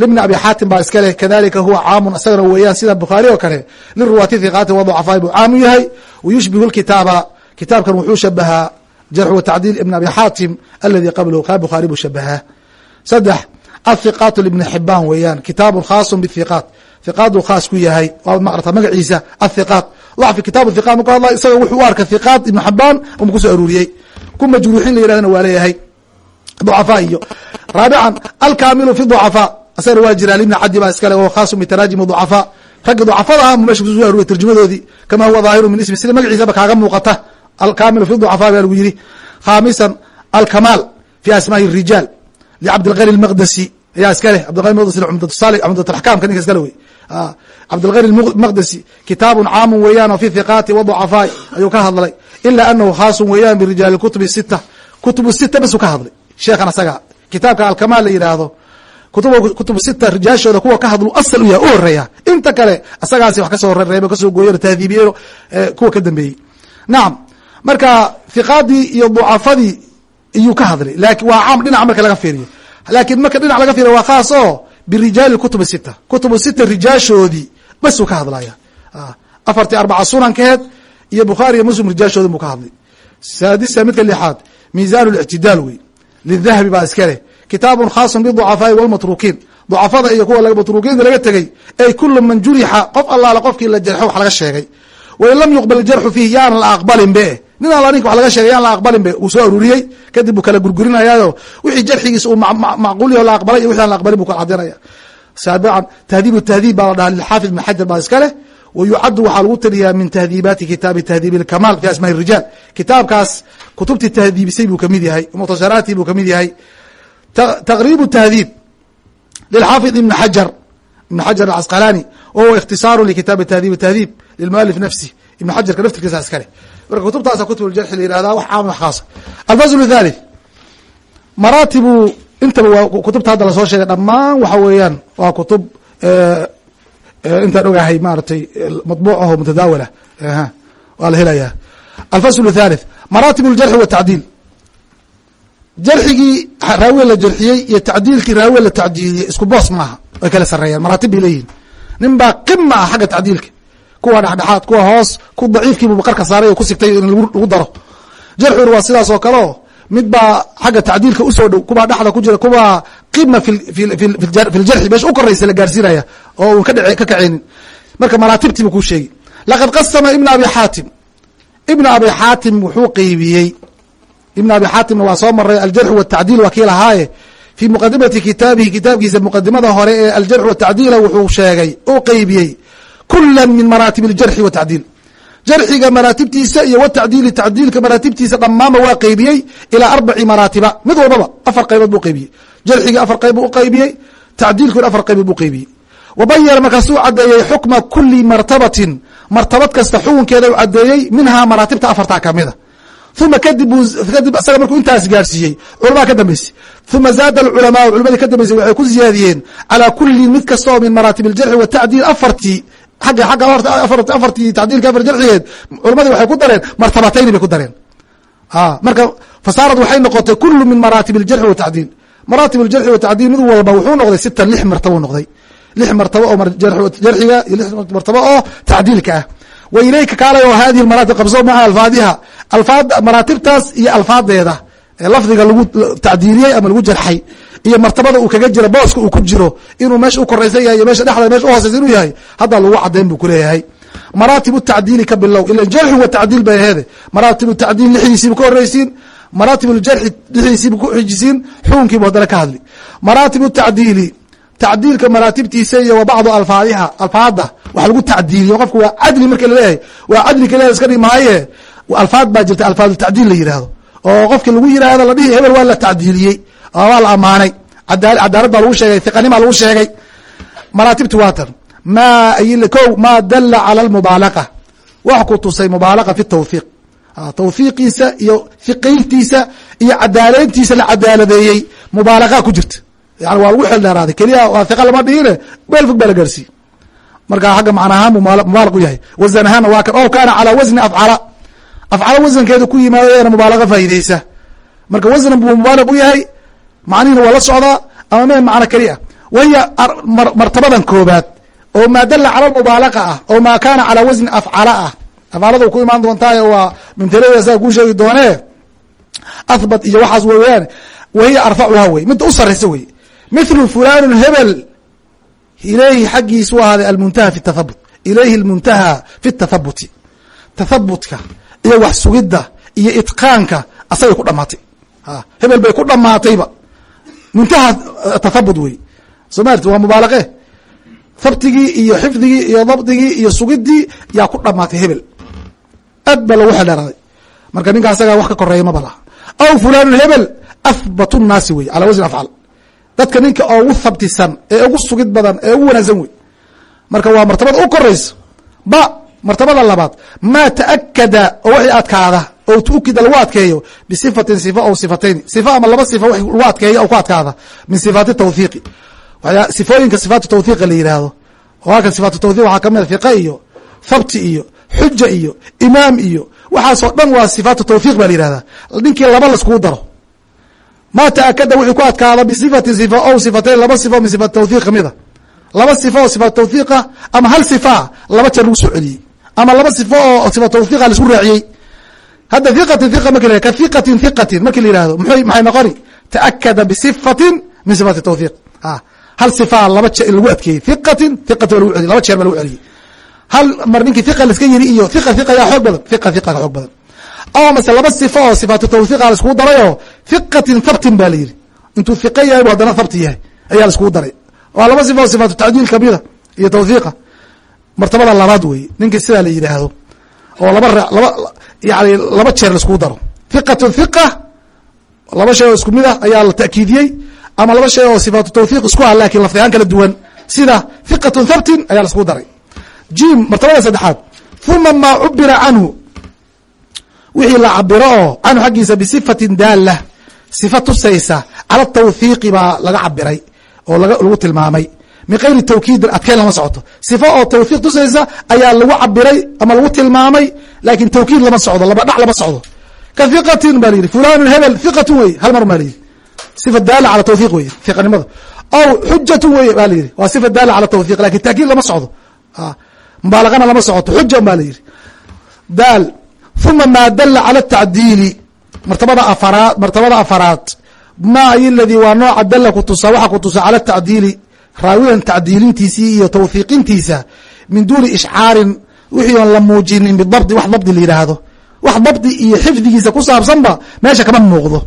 libni abi xaatim baa iska leh kadalika huwa caamun isagana weeyaan sida bukhaari oo kale. Liruwaati hiqaati waducafaa buu caam u yahay. Wayushbihu kitaaba kitaabkan wuxuu shabahaa jarx watacdiil ibn abi xaatim aladi qablahu kaa bukhaari buu shabahaa saddex athiqaat libni xibaan weeyaan kitaabun khaasun bithiqaat. Hiqaaduu khaas ku yahay. Waa maarata magaciisa athiqaat dacfi kitaabu thiqaat marku hadla isaga wuxuu u arka thiqaat ibnu xibaan uma ku soo aruuriyey. Ku majruuxin la yirahdana waa leeyahay. Ducafaa iyo. Raabican alkaamilu fi ducafaa. Asagana waa jira libni cadi baa iskale oo khaasun bitaraajimi ducafaa ragga ducafada ah meesha kuso aruuriya tarjumadoodii kama huwa dhaahiru min ismi sida magaciisaba kaaga muuqata. Alkaamilu fi ducafaa baa lagu yidhi. Khaamisan alkamaal fi asmaai rijaal licabdilqani lmaqdasi ayaa iska leh cabdilqani maqdasi cumdatsali cumdatulaxkaamka ninka iskale wey cabdilqani maqdasi kitaabun caamun weeyaan oo fi hiqaati wa ducafaai ayuu ka hadlay. Ila anahu khaasun weeyaan birijaali kutubi sita kutubu sita basuu ka hadlay sheekhan asaga kitaabka alkamaal la yidhaahdo kutub sita rijaashooda kuwa ka hadlu asal u yahay u horreeya inta kale asagaasi wax ka soo rereebo ka soo gooyo tahdiibiye kuwa ka dambeeyey. Nacam marka hiqaadii iyo ducafadii iyuu ka hadlay laakiin waa caam dhinac marka laga fiiriyo. Laakiin marka dhinac laga fiiriyo waa khaas oo birijaali kutubi sita kutubu sita rijaashoodii basuu ka hadlaya. afartii arbaca sunankeed iyo bukhaari iyo muslim rijaashooda buu ka hadlay saadisa midka lixaad miisaan lictidaal wey lidahabi baa iska leh kitaabun khaasun biducafaai walmatruukiin ducafada iyo kuwa matruukiinta laga tegey ay kulu man jurixa qof allaala qofkii la jarxo wax laga sheegay wain lam yuqbal jarxu fiihi yaanan la aqbalin be. Nin alla ninka wax laga sheegay yaan la aqbalin be. Uu soo aruuriyey kadib buu kala gurgurinayaayo. Wixii jarxigiisa uu macquul yaho la aqbalay iyo wixi aan la aqbalin buu kala cadinaya saabican tahdiib tahdiib baa la dhaha lilxaafid ibn xajar baa iska leh. Wayucadu waxaa lagu taliyaa min tahdiibaati kitaabi tahdiib اlkamaal fi asmaai rijaal. Kitaabkaas kutubtii tahdiibisay buu ka mid yahay mukhtasaraati buu ka mid yahay. Taqriib tahdiib lilxaafid ibn xajar ibn xajar acasqalani wahuwa ikhtisaaru likitaabi tahdiib tahdiib lilmualif nafsi. Ibn xajarka naftirkiisa iska leh marka kutubtaasa kutub jarxi la yihahda wax caam wax khaasa alfasl thalith maraatibu intaba waa kutubta hadda la soo sheegay dhammaan waxa weeyaan waa kutub intaan ogahay maaratay maطbuuc aho mutadaawala waa la helayaa. Alfasl thalith maraatib اljarxi watacdiil jarxigii raawiye la jarxiyey iyo tacdiilkii raawiye la tacdiiliyey isku boos maaha way kala sareeyaan maraatib bay leeyihiin nin baa qima ah xagga tacdiilka. Kuwa dhexdhexaad kuwa hoos ku daciifkiibu qarka saaray oo ku sigtay in lagu daro. Jarxiguna waa sidaas oo kale oo mid baa xagga tacdiilka u soo dhow kubaa dhexda ku jira kubaa qima fi ljarxi meesha u koraysa la gaarsiinaya oo un ka kaceynin. Marka maraatibtii buu kuu sheegi laqad qasama ibn abi xaatim. Ibn abi xaatim wuxuu qeybiyey ibn abi xaatimna waa soo maray aljarxu watacdiil waa kii lahaaye fii muqadimati kitaabihi kitaabkiisa muqadimada hore ee aljarxu watacdiila wuxuu sheegay uu qeybiyey kula min maraatib اljarxi watacdiil jarxiga maraatibtiisa iyo watacdiili tacdiilka maraatibtiisa dhammaanba waa qeybiyey ilaa arbaci maraatiba mid walbaba afar qaybood buu qeybiyey jarxigii afar qayb u qeybiyey tacdiilkuna afar qaybood buu qeybiyey wabayana markaasuu cadeeyey xukma kuli martabatin martabad kasta xukunkeeda u cadeeyey minhaa maraatibta afartaa kamida uma kadib isaga markuu intaas gaarsiiyey culamaa ka dambeysay uma zaada alculamaau culimadii ka dambeysay waxay ku ziyaadiyeen calaa kulli mid kasta oo min maraatib aljarxi watacdiil afartii agga agga afartii tacdiilka afar jarxigeed culamadii waxay ku dareen martabatayni bay ku dareen marka fasaarad waxay noqotay kulu min maraatib aljarxi watacdiil maraatib aljarxi watacdiil mid walba wuxuu noqday sitan lix martabo noqday lix martabo oo jarxiga iyo lix martabo oo tacdiilka ah wa ilayka kaalay oo hadihi maraatib qabso maca alfaadiha alfaad maraatibtaas iyo alfaadeeda ee lafdiga lagu tacdiiliyey ama lagu jarxay iyo martabada uu kaga jiro booska uu ku jiro inuu meesha u koraysan yahay iyo meesha dhexda meesha uhooseysa inuu yahay hadda lagu cadeyn buu kuleeyahay maraatib tacdiili ka bilow ila jarxi wa tacdiil bay aheede maraatib tacdiil lixdiisiibu ka horeysiin maraatib jarxi lixdiisiibu ku xijisiin xukunkiibu haddana ka hadli. Maraatib tacdiili tacdiilka maraatibtiisa iyo wa bacdu alfaadiha alfaada wax lagu tacdiiliyo qofka waa cadli marka la leeyahay waa cadli kale iska dhig maaye alfaad baa jirta alfaad tacdiil la yihahdo oo qofki lagu yihahdo la dhihi hebel waa la tacdiiliyey. Waa la amaanay cadaalad baa lagu sheegay hiqanimaa lagu sheegay. Maraatibti waa tan. Ma ko ma dala cala lmubaalaqa wax ku tusay mubaalaqa fi tawhiiq tawhiiqiisa iyo hiqayntiisa iyo cadaaleyntiisa la cadaaladeeyey mubaalaqa ku jirta yani waa lagu xeel dheeraaday keliya waa hiqa lama dhihine meel fog baa la gaarsiiye marka xagga macnahaan mubaalaq u yahay. Wasan ahaanna waa kan o kaana calaa wasni afcala. Afcala wasankeeda ku yimaadana mubaalaqa faa'ideysa marka wasnan buu mubaalaq u yahay macnihina waa la socdaa ama me macno keli ah wahiya martabadan koobaad oo maa dala cala mubaalaqa ah oo maa kaana calaa wasni afcala ah. Afcalada ku imaan doontaayo waa mimtalada saa kuu sheegi doonee. Ahbat iyo waxaas weeyaan wahiya arfacuha wey midda u saraysa wey mithlu fulanun hebel. Ilayhi xaggiisu ahaaday almuntaha fi tathabut ilayhi almuntaha fi tathabuti tathabutka iyo wax sugidda iyo itqaanka asagay ku dhamaatay. Hebel bay ku dhamaatayba. Muntaha tathabut wey. Soo maarti waa mubaalaqe? Habtigii iyo xifdigii iyo dabdigii iyo sugidii yaa ku dhamaatay hebel. Aad baa lagu xeldheeraday marka ninka asagaa wax ka koreeya maba laha aw fulanun hebel ahbatu nnaasi wey calaa wasn afcal dadka ninka ugu habtisan ee ugu sugid badan ee ugu wanaagsan wey marka waa martabada u koraysa ba martabada labaad maa taakada oo wixii adkaada oo tukida lagu adkeeyo bisifatin sifa o sifatayn. Sifa ama laba sifa w lagu adkeeyo o ku adkaada min sifaati tawhiiqi sifooyinka sifaatu tawhiiqa la yihahdo oo halkan sifaatu tawhiq waxaa ka mid a fiqa iyo habti iyo xuja iyo imaam iyo. Waxaasoo dhan waa sifaatu tawhiiq ba la yihahdaa ninkii laba laiskugu daro ma taakada wixii ku adkaada bisifatin sifa o sifatayn laba sifo min sifaat tawhiiq kamida laba sifo oo sifaat tawhiiqa ama hal sifaa laba jeer lagu soo celiyey. Ama laba sifo oo sifaat tawhiiqa la isku raaciyey. Hadda hiqatin hiqa marki la ka hiqatin hiqatin marki la yihahdo m maxay noqoni? Taakada bisifatin min sifaati tawhiiq hal sifaa laba je lagu adkeeyey. Hiqatin hiqati waa lagu celiy laba jeer ba lagu celiyey. Hal mar ninkii hiqa laiska yiri iyo hiqa hiqa yaa xoog badan. Hiqa hiqa ka xoog badan. Ama mase laba sifo oo sifaatu tawhiiqa laiskugu darayoo hiqatin habtin ba la yidhi. Intuu hiqa yahay bu haddana habti yahay ayaa laiskugu daray. Waa laba sifo sifaatu tacdiil kamida iyo tawhiiqa martabada labaad weeye ninkii sidaa la yidhaahdo. Oo laba laba yani laba jeer laiskugu daro. Hiqatun hiqa laba shay oo isku mid ah ayaa la ta'kiidiyey ama laba shay oo sifaatu tawhiiq isku ah laakiin lafdigaan kala duwan. Sida hiqatun habtin ayaa laiskugu daray. Jim martabada saddexaad. Uma maa cubira canhu. Wixii la cabiro oo canhu xaggiisa bisifatin daala sifa tusaysa cala tawhiiqi baa laga cabiray oo lagu tilmaamay min gayri tawkiidin adkeyn lama socoto sifa oo tawhiiq tusaysa ayaa lagu cabiray ama lagu tilmaamay laakiin tawkiid lama socdo laba dhac lama socdo ka hiqatin ba la yidhi fulanun hebel hiqatun wey hal mar baa layidhi sifa daala cala tawhiiq wey hiqanimada aw xujatun wey ba la yidhi waa sifa daala cala tawhiiq laakiin taakiid lama socdo mubaalagana lama socoto xuja ba la yidhi daal uma maa dala cala tacdiili martabada afaraad martabada afaraad. Ma ay ladii waa nooca dala kutusa waxa kutusa cala tacdiili raawidan tacdiilintiisii iyo tawhiiqintiisa min duuni ishcaarin wixii oon la muujinin bidabdi wax dabdi la yidhaahdo wax dabdi iyo xifdigiisa ku saabsanba meesha kama muuqdo.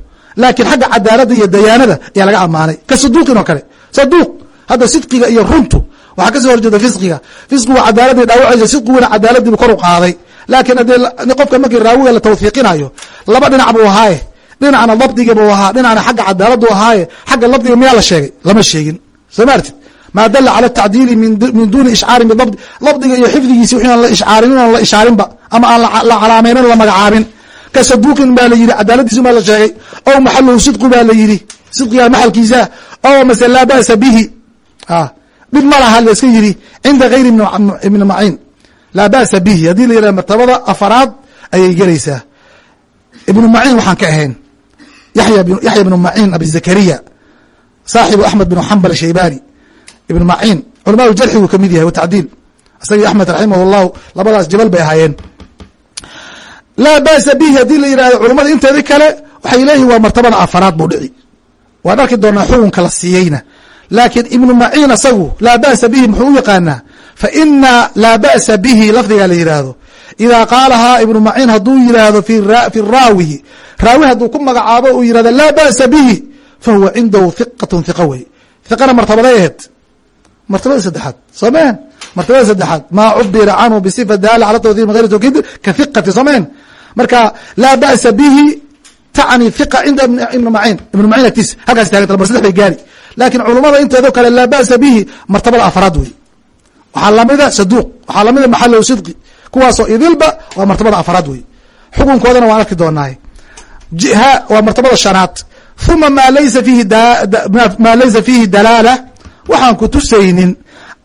Laakiin xagga cadaaladda iyo dayaanada ayaa laga ammaanay. Ka saduuqin oo kale. Saduuq hadda sidqiga iyo runtu waxaa ka soo horjeeda fisqiga. Fisqigu cadaaladii dhaawacaysa sidqiguna cadaaladiibu kor u qaaday laakiin haddee qofka markii raawiga la tawhiiqinayo laba dhinac buu ahaaye. Dhinacna dabdiga buu ahaa dhinacna xagga cadaaladu ahaaye xagga dabdiga miyaa la sheegay? Lama sheegin. Soo maartid maa dala cala tacdiili min duuni ishcaarin bidabdi dabdiga iyo xifdigiisi wixii aan la ishcaarin aan la ishaarinba ama aan la calaamaynin la magacaabin. Ka saduuqin baa la yidhi cadaaladiisu baa la sheegay. Ow maxaluhu sidqu baa la yidhi. Sidqiga maxalkiisa. Ow mase laa ba'sa bihi. Dhib ma laha la iska yidhi cinda gayri ibni maciin laa ba'sa bihi. Haddii la yihah martabada afaraad ayay gelaysaa. Ibnu maciin waxaan ka ahayn. Yaxya ibnu maciin abi zakariya saaxibu axmed bin xambal shaybani ibnu maciin culamaau jarxi buu ka mid yahay watacdiil isagii axmed raximah llahu labadaas jabal bay ahaayeen. Laa ba'sa bihi. Haddii la yihahdo culummada inteedii kale waxay leeyihiin waa martabada afaraad buu dhici. Waan arki doonaa xukunka la siiyeyna. Laakiin ibnu maciin asagu laa ba'sa bihi muxuu u yaqaanaa ina laa ba'sa bihi lafdigaa la yidhaahdo idaa qaalahaa ibnu maciin hadduu yidhaahdo fi raawihi raawi hadduu ku magacaabo uu yihahdo laa ba'sa bihi fa huwa cindahu hiqatun hiqa wey hiqana martabaday aheyd martabada saddexaad soo meen martabada saddexaad maa cubira canhu bisifa daala cala tawhiq min gayri tawkiid ka hiqati soo meen marka laa ba'sa bihi tacni hiqa cinda ibnu maciin ibnu maciin agtiisa halkaas taaganta lamar saddex bay gaari laakiin culummada inteedo kale laa ba'sa bihi martabada afraad wey waxaa lamida saduuq waxaa lamida maxalow sidqi. Kuwaasoo idilba waa martabada afraad wey xukunkoodana waan arki doonaaye jiha waa martabada shanaad. Uma maa laysa fiihi maa laysa fiihi dalaala waxaan ku tusaynin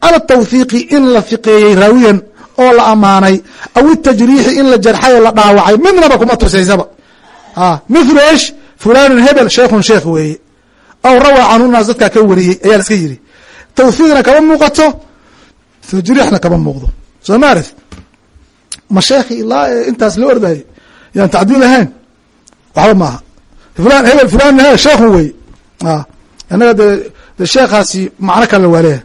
cala tawhiiqi in la fiqeeyey raawiyan oo la ammaanay aw itajriixi in la jarxay oo la dhaawacay midnaba kuma tusaysaba. Mithlu esh fulanun hebel sheikhun sheekh weeye. Aw rawaa canhu dadkaa ka wariyey ayaa la yidhi. Tawhiiqna kama muuqato tajriixna kama muuqdo. Soo ma arif ma sheekhi ilaa intaas la ordayo yaan tacdiil ahayn? Waxba maaha fulan hebel fulan he sheekhu wey. Inaga dee de sheekhaasi macno kalena waa leeyahay.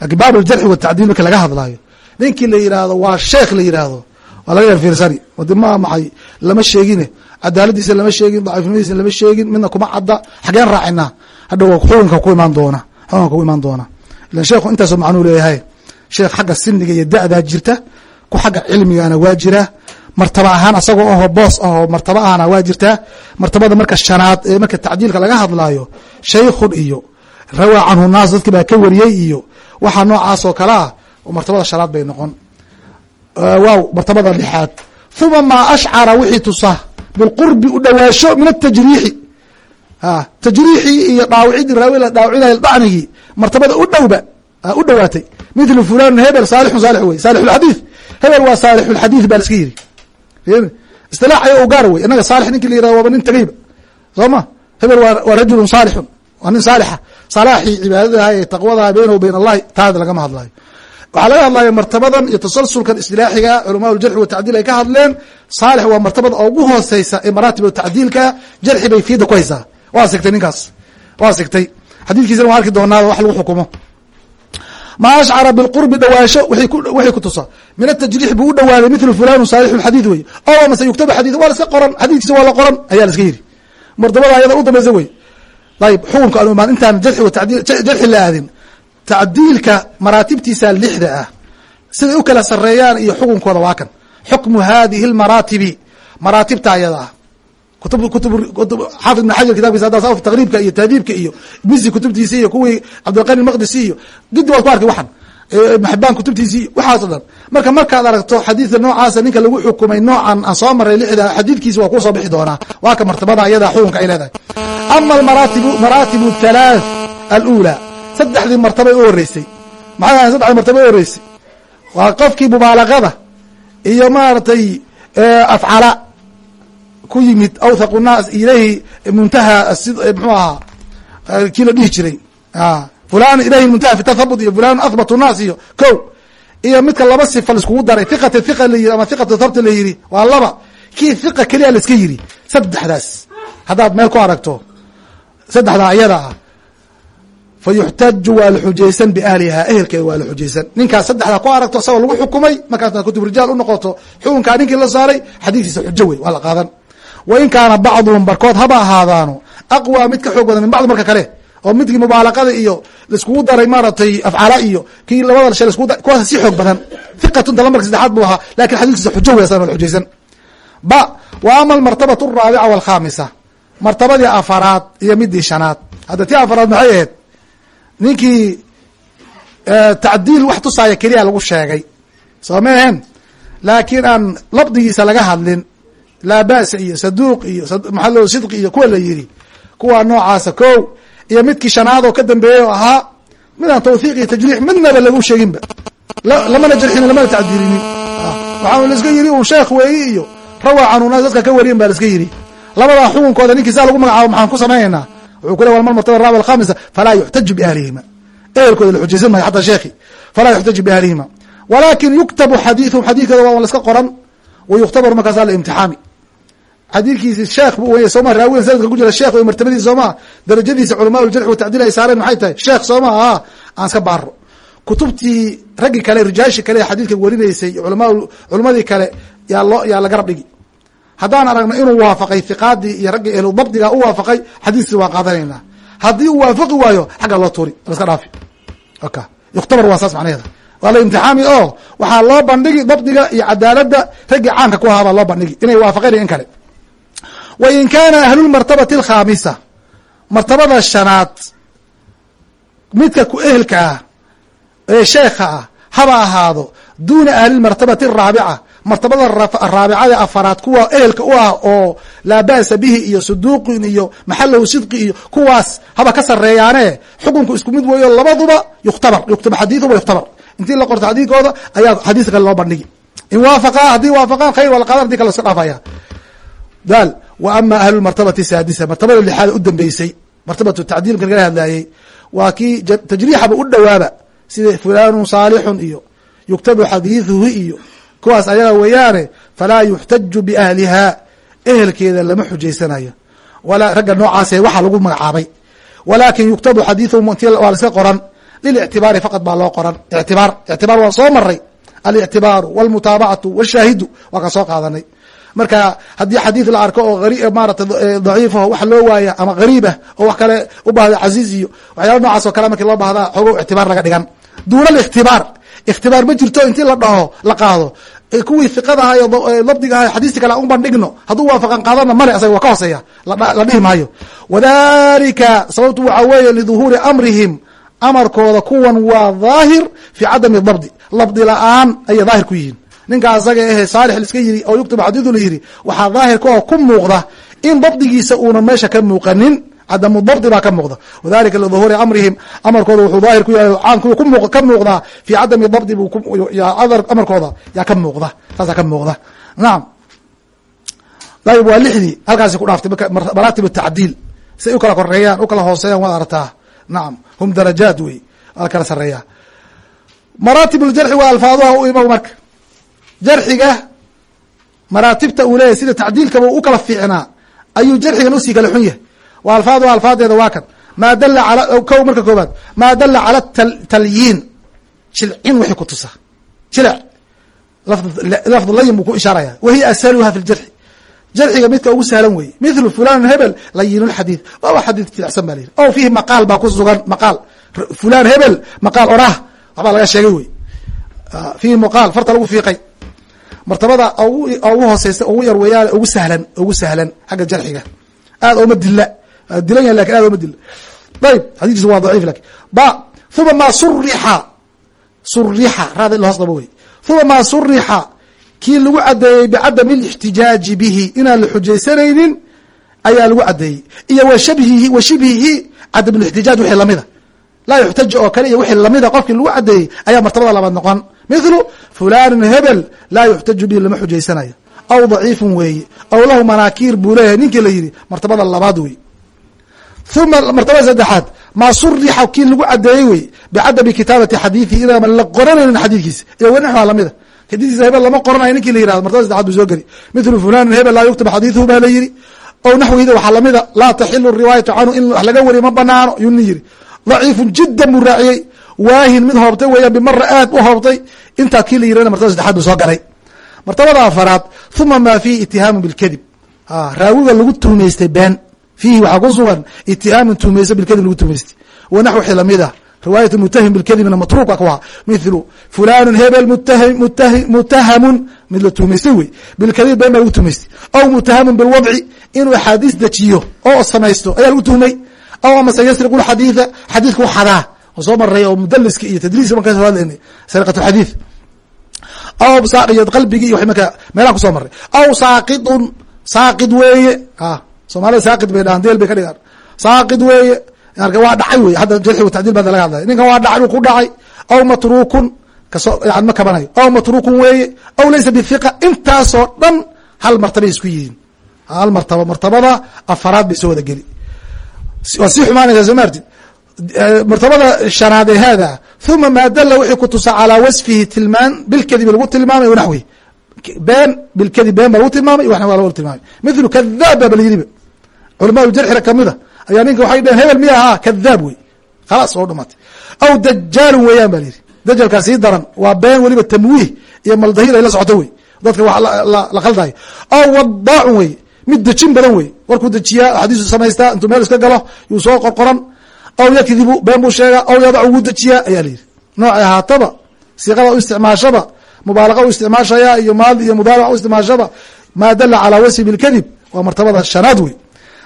Lakin baab aljarxi watacdiil marki laga hadlaayo. Ninkii la yidhaahdo waa sheekh la yidhaahdo waa laga yar fiirsani wade ma maxay? Lama sheegine. Cadaaladiisa lama sheegin daciifnimadiisa lama sheegin midna kuma cadda. Xageen raacinaa hadhow xukunka ku imaan doona. Xukunka ku imaan doona. Ilan sheekhu intaasoo macnuu leeyahay sheekh xagga siniga iyo da'daa jirta ku xagga cilmigana waa jira. Martaba ahaan asagoo ahoo boos ahoo martaba ahana waa jirtaa martabada marka shanaad ee marka tacdiilka laga hadlaayo shaykhun iyo rawaa canhu naas dadkii baa ka wariyey iyo waxaa noocaas oo kale ah martabada shanaad bay noqon. Waaw martabada lixaad. Uma maa ashcara wixii tusa bilqurbi u dhowaasho min atajriixi tajriixii iyo dhaawicidii raawi la dhaawicinay dacnigii martabada u dhowba u dhowaatay mithlu fulan hebel saalixun saalix wey saalixulxadiid hebel waa saalixulxadiid baa laska yiri istilaax ayo u gaar wey inaga saalix ninkii la yiraahdo waaba nin tegeyba soo ma hebel waa rajulun saalixun waa nin saalixa salaaxii cibaadadaha ee taqwadaha beynahu bayn allahi taada lagama hadlaayo waxaa laga hadlaya martabadan iyo tasalsulkan istilaaxiga culamaa ljarxi watacdiil ay ka hadleen saalix waa martabada ugu hooseysa ee maraatib tacdiilka jarxi bay fiida ku haysaa waa sigtay ninkaas waa sigtay xadiidkiisana waan arki doonaa wax lagu xukumo maa ashcara bilqurbi dhawaasho waxay ku tusa. Min atajriix buu u dhawaaday mithlu fulanu saalixu xadiid wey o mase yuktabu xadiid waa laska qoran xadiidkiisa waa la qoran ayaa laska yiri. Martabada ayada u dambaysa wey ayib xukunka anu imaan intaan jarxi la aadin. Tacdiilka maraatibtiisa lixda ah siday u kala sareeyaan iyo xukunkooda waa kan. Xukmu hadihi lmaraatibi maraatibta ayada ah xaafid ibn xajar kitabkiisa hadda taqriibka iyo tahdiibka iyo misi kutubtiisi iyo kuwii cabdilqani maqdisi iyo gidi waad ku arki waxan ibn xibaan kutubtiisi waxaas o dhan. Marka markaad aragto xadiidka noocaasa ninka lagu xukumay noocan aan soo maray lixda xadiidkiisa waa ku soo bixi doonaa. Waa ka martabada ayada xukunka ay leedahay. Ama almaraatibu maraatibu thalaath alula saddexdii martabay u horeysay maxay ahayn saddexdii martaba u horeysay waa qofkii mubaalagada iyo maaragtay afcala ku yimid awthaqu naas ilayhi muntaha mxuu ahaa kii la dhihi jiray. Fulan ilayhi muntaha fi tathabut iyo fulan ahbatu naas iyo ko iyo midka laba sifa laiskugu daray hiqata hiqa la yiri ama hiqata thabta la yiri waa laba. Kii hiqa keliya la iska yiri saddexdaas. Haddaad meel ku aragto saddexdaa ayada ah. Fa yuxtaju waa la xujaysan biahlihaa ehelkeeda waa la xujaysan ninkaas saddexdaa ku aragto isagoo lagu xukumay markaasna kutub rijaal unoqoto xukunkaa ninkii la saaray xadiidkiisa xujo wey waa la qaadan wa in kaana bacduhum barkood haba ahaadaano aqwa mid ka xoog badan min bacd marka kale oo midkii mubaalaqada iyo laiskugu daray maaragtay afcala iyo kii labada shay laskugu daray kuwaas si xoog badan. Hiqatun tala marka saddexaad buu ahaa laakiin xadiidkiisa xujo wey asana la xujaysan ba wa ama almartabatu alraabica walkhaamisa martabadii afaraad iyo midii shanaad. Hadda tii afaraad maxay ahayd? Ninkii tacdiil wax tusaaya keliya lagu sheegay. Soo ma ahen laakiin aan labdigiisa laga hadlin laa ba'sa iyo saduuq iyo maxalo sidqi iyo kuwa la yiri kuwa noocaasa ko iyo midkii shanaad oo ka dambeeyey oo ahaa midaan tawthiiq iyo tajriix midnaba lagu sheeginba. Lamana jarxinin lamana tacdiilinin waxaa laiska yiri un sheekh weeyi iyo rawaa canuunaas dadka ka wariyan baa laiska yiri labadaa xukunkooda ninkii saa lagu magacaabo maxaan ku samaynaynaa. Wuxuu ku le walma martaba raabi alkhamisa falaa yuxtaju biahlihima ehelkooda la xujaysan maayo xata sheekhi. Falaa yuxtaju biahlihima walakin yuktabu xadiiثuhum xadiidkooda waa laska qoran. Wa yukhtabaru markaasa limtixaami xadiidkiisi sheekh bu wey sooma raawina sanadka ku jira sheekh wey martabadiisa sooma darajadiisa culamaa uljarx watacdiil ay saareen maxay tahay? Sheekh sooma a aan iska baaro kutubtii raggii kale rijaashi kale xadiidka warinaysay culama culimadii kale yaa loo yaa la garab dhigi haddaan aragno inuu waafaqay hiqaadii iyo raggii ehlu dabdiga u waafaqay xadiiskii waan qaadanaynaa. Haddii uu waafaqi waayo xagga loo tuuri laska dhaafi. Oka yukhtabar waa saas macnaheeda. Waa la imtixaami oo waxaa loo bandhigi dabdiga iyo cadaaladda raggii caanka ku ahaa baa loo bandhigi inay waafaqeen in kale wa in kaana ahlulmartabati alkhaamisa martabada shanaad midka ku ehelka ah ee sheekha ah haba ahaado duuna ahlilmartabati araabica martabada raabicada afaraad kuwa ehelka u ah oo laa ba'sa bihi iyo suduuqin iyo maxalahu sidqi iyo kuwaas haba ka sareeyaane xukunku isku mid weeyo labaduba yukhtabar yuktaba xadiidu wa yukhtabar intii la qorto xadiidkooda ayaa xadiis kale loo bandhigi in waafaqa haddii waafaqaan khayr waa la qaadan haddii kale laska dhaafaya daal wa ama ahlu martabati saadisa martabada lixaad udambeysay martabatu tacdiilka lagala hadlayey waa kii tajriixaba u dhawaaba sida fulaanu saalixun iyo yuktabu xadiiduhu iyo kuwaas ayaga weeyaane falaa yuxtaju biahliha ehelkeeda lama xujaysanayo ragga noocaase waxa lagu magacaabay. Walaakin yuktabu xadiiuhu waa laska qoran lilictibaari faqad baa loo qoran. Itibaar ictibaar waan soo maray alictibaaru wاlmutaabacatu washaahidu waa ka soo qaadanay marka haddii xadiid la arko oo maarata daciifaho wax loo waaya ama gariibah oo wax kale u baahda casiiz iyo waxyaala nocaas oo kale markii loo baahda xoogo ictibaar laga dhigan. Duuna alikhtibaar ikhtibaar ma jirto intii la dhaho la qaado. Kuwii iqada aha dabdiga aha xadiisti kale un bandhigno hadduu waafaqan qaadana male asaga waa ka hooseeya. La dhihi maayo. Wadalika sababtu waxaa weeye liduhuuri amrihim. Amarkooda kuwan waa daahir fi cadami dabdi labdi la'aan ayay daahir ku yihiin ninka asaga ahe saalix liska yiri oo yuktuba xadiidu la yiri waxaa daahirka oo ku muuqda in dabdigiisa uuna meesha ka muuqanin cadamu dabdi baa ka muuqda. Wadalika liduhuuri amrihim amarkooda wuxuu daahir ku yahay caan ka muuqdaa fi cadami dabdi bu amarkooda yaa ka muuqda saasaa ka muuqda. Nacam dayib waa lixdii halkaasi ku dhaaftay maraatib tacdiil. Siay u kala koreeyaan u kala hooseeyaan waad aragtaa. Nacam hum darajaat wey waa kala sareeyaa maraatib ljarxi waa alfaaduha u imow marka jarxiga maraatibta uu leeyahy sida tacdiilkaba u kala fiicnaa ayuu jarxigan u sii kala xun yahay. Wa alfaaduha alfaadeeda waa kan. Maa dala ala kow marka koobaad maa dala cala talyiin. Jilcin wixii ku tusa. Jilc. Lafd layin buu ku ishaaraya wahiya ashaluha fi ljarxi jarxiga midka ugu sahlan weeye mithlu fulan hebel layin lxadiid waaba xadiid jilicsan ba la yihi o fiihi maqaal baa ku sugan maqaal. Fulan hebel maqaal orah waxbaa laga sheegay wey fiihi maqaal farta lagu fiiqay martabada ugu hooseysa ugu yar weeyaan ugu sahlan ugu sahlan xagga jarxiga. Aad oma dila dilan yahay laakiin aad oma dila ayb xadikiisu waa daciif laakiin ba uma maa surixa surixa raada in hoos dhabo wey. Uma maa surixa kii lagu caddeeyey bicadami lixtijaaji bihi. Inaan la xujaysanaynin ayaa lagu caddeeyey iyo washabhihi wa shibhihi lixtijaaj wixii lamida laa yuxtaja oo kale iyo wixii lamida qofkii lagu caddeeyey ayaa martabada labaad noqon mithlu fulanin hebel laa yuxtaju bihi lama xujaysanayo aw daciifun weeye. Aw lahu manaakiir buu leeyahay ninkii la yidhi martabada labaad wey uma martabada saddexaad maa surixa kii lagu cadeeyey wey bicadami kitaabati xadiidihi inaaman la qoranaynin xadiidkiisa. Iyo wanaxwaa lamida xadiiskiisa hebel lama qoranayo ninkii la yiraahdo martabada saddexaad buu soo geli. Mithlu fulanin hebel laa yuktaba xadiiduhu baa la yidhi. Ow naxwiida waxaa lamida laa taxilu riwaayatu canhu in wax laga wariyo ma banaano yuu nin yidhi. Daciifun jiddan buu raaciyey waahin mid hoobtay weeyaan bimara aad u hoobtay intaa kii la yirahna martabada saddexaad buu soo galay. Martabada afaraad uma maa fiihi itihaamu bilkadib. Raawiga lagu tuhmaystay been. Fiihi waxaa ku sugan itihaamun tuhmayso bilkadib lagu tuhmaystay wanax wixii la mid ah riwaayat mutahim bilkadibna matruuka ku mithlu fulanun hebel mutahamun mid la tuhmaystay wey. Bilkadib been baa lagu tuhmaystay aw mutahamun bilwadci. Inuu axaadiis dejiyo oo samaysto ayaa lagu tuhmay aw amase yasriqu xadiida xadiidka u xadaa soo maray oo mudaliska iyo tadliiska markaa soo hadlaynay sariqat xadiid aw saaqiyad qalbigii iyo marka meelaha ku soo maray aw saaqidun saaqid weeye. Soomaalida saaqid bay dhahaan deel bay ka dhigaan. Saaqid weeye. Waa dhacay wey hadda jarxi tacdiil baa laga hadlaya ninkan waa dhacay ku dhacay. Aw matrukun ka soo yan ma kabanayo aw matrukun weeye. Aw laysa bithiqa intaasoo dhan hal martabay isku yihiin. Hal martaba martabada afaraad bay soo wada geli. Waa sii xumaanaysaa soo maartid martabada shanaad ee haada uma maa dala wixii ku tusa calaa wasfihi tilmaan bilkadibi lagu tilmaamay wanaxwi been bilkadib been baa lagu tilmaamay waxna waa lagu tilmaamay. Mithlu kadaab baa balayiriba culamaadu jarxira kamida ayaa ninka waxay dheheen hebel miya ahaa kadaab wey. Khalaas oo dhamaatay. Aw dajaalun weeyaan ba layidhi dajalkaa sii daran waa been weliba tamwiih iyo maldahir ay la socoto wey. Dadka wax la khaldayo aw wadaacun wey. Mid dejin badan wey. Warkuu dejiyaa xadiisu samaystaa intuu meel iska galo yuu soo qorqoran aw yakdibu been buu sheegaa aw yadacu wuu dejiyaa ayaa layidhi noocay ahaataba siiqada u isticmaashaba mubaalaqa u isticmaashaya iyo maadi iyo mudaalac u isticmaashaba maa dala calaa wasfi bilkadib waa martabada shanaad wey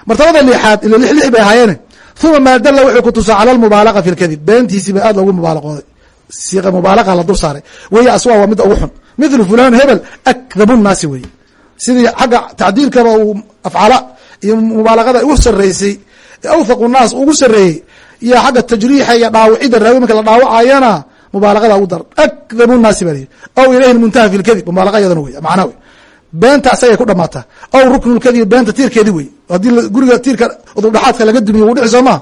martabada lixaad ilo lix lix bay ahaayeene uma maa dala wuxuu ku tusaa cala almubaalaqa fi lkadib beentiisiiba aad loogu mubaalaqooday siiqa mubaalaqa la dul saaray. Weeye aswa waa midda ugu xun. Mithlu fulan hebel akdabu nnaasi weeye sidii xagga tacdiilkaba uu afcala iyo mubaalaqada u sareysay awthaqu naas ugu sareeyey iyo xagga tajriixa iyo dhaawicidda raawi marka la dhaawacayana mubaalaqada ugu dar. Akdabu naasi baa lihi aw ilayhi muntaha fi lkadib mubaalaqa iyadana wey macnaa wey. Beenta asagay ku dhamaata. Aw ruknulkadib beenta tiirkeedi wey. Haddii guriga tiirka udubdhaxaadka laga dumiyo wuu dhici soo maa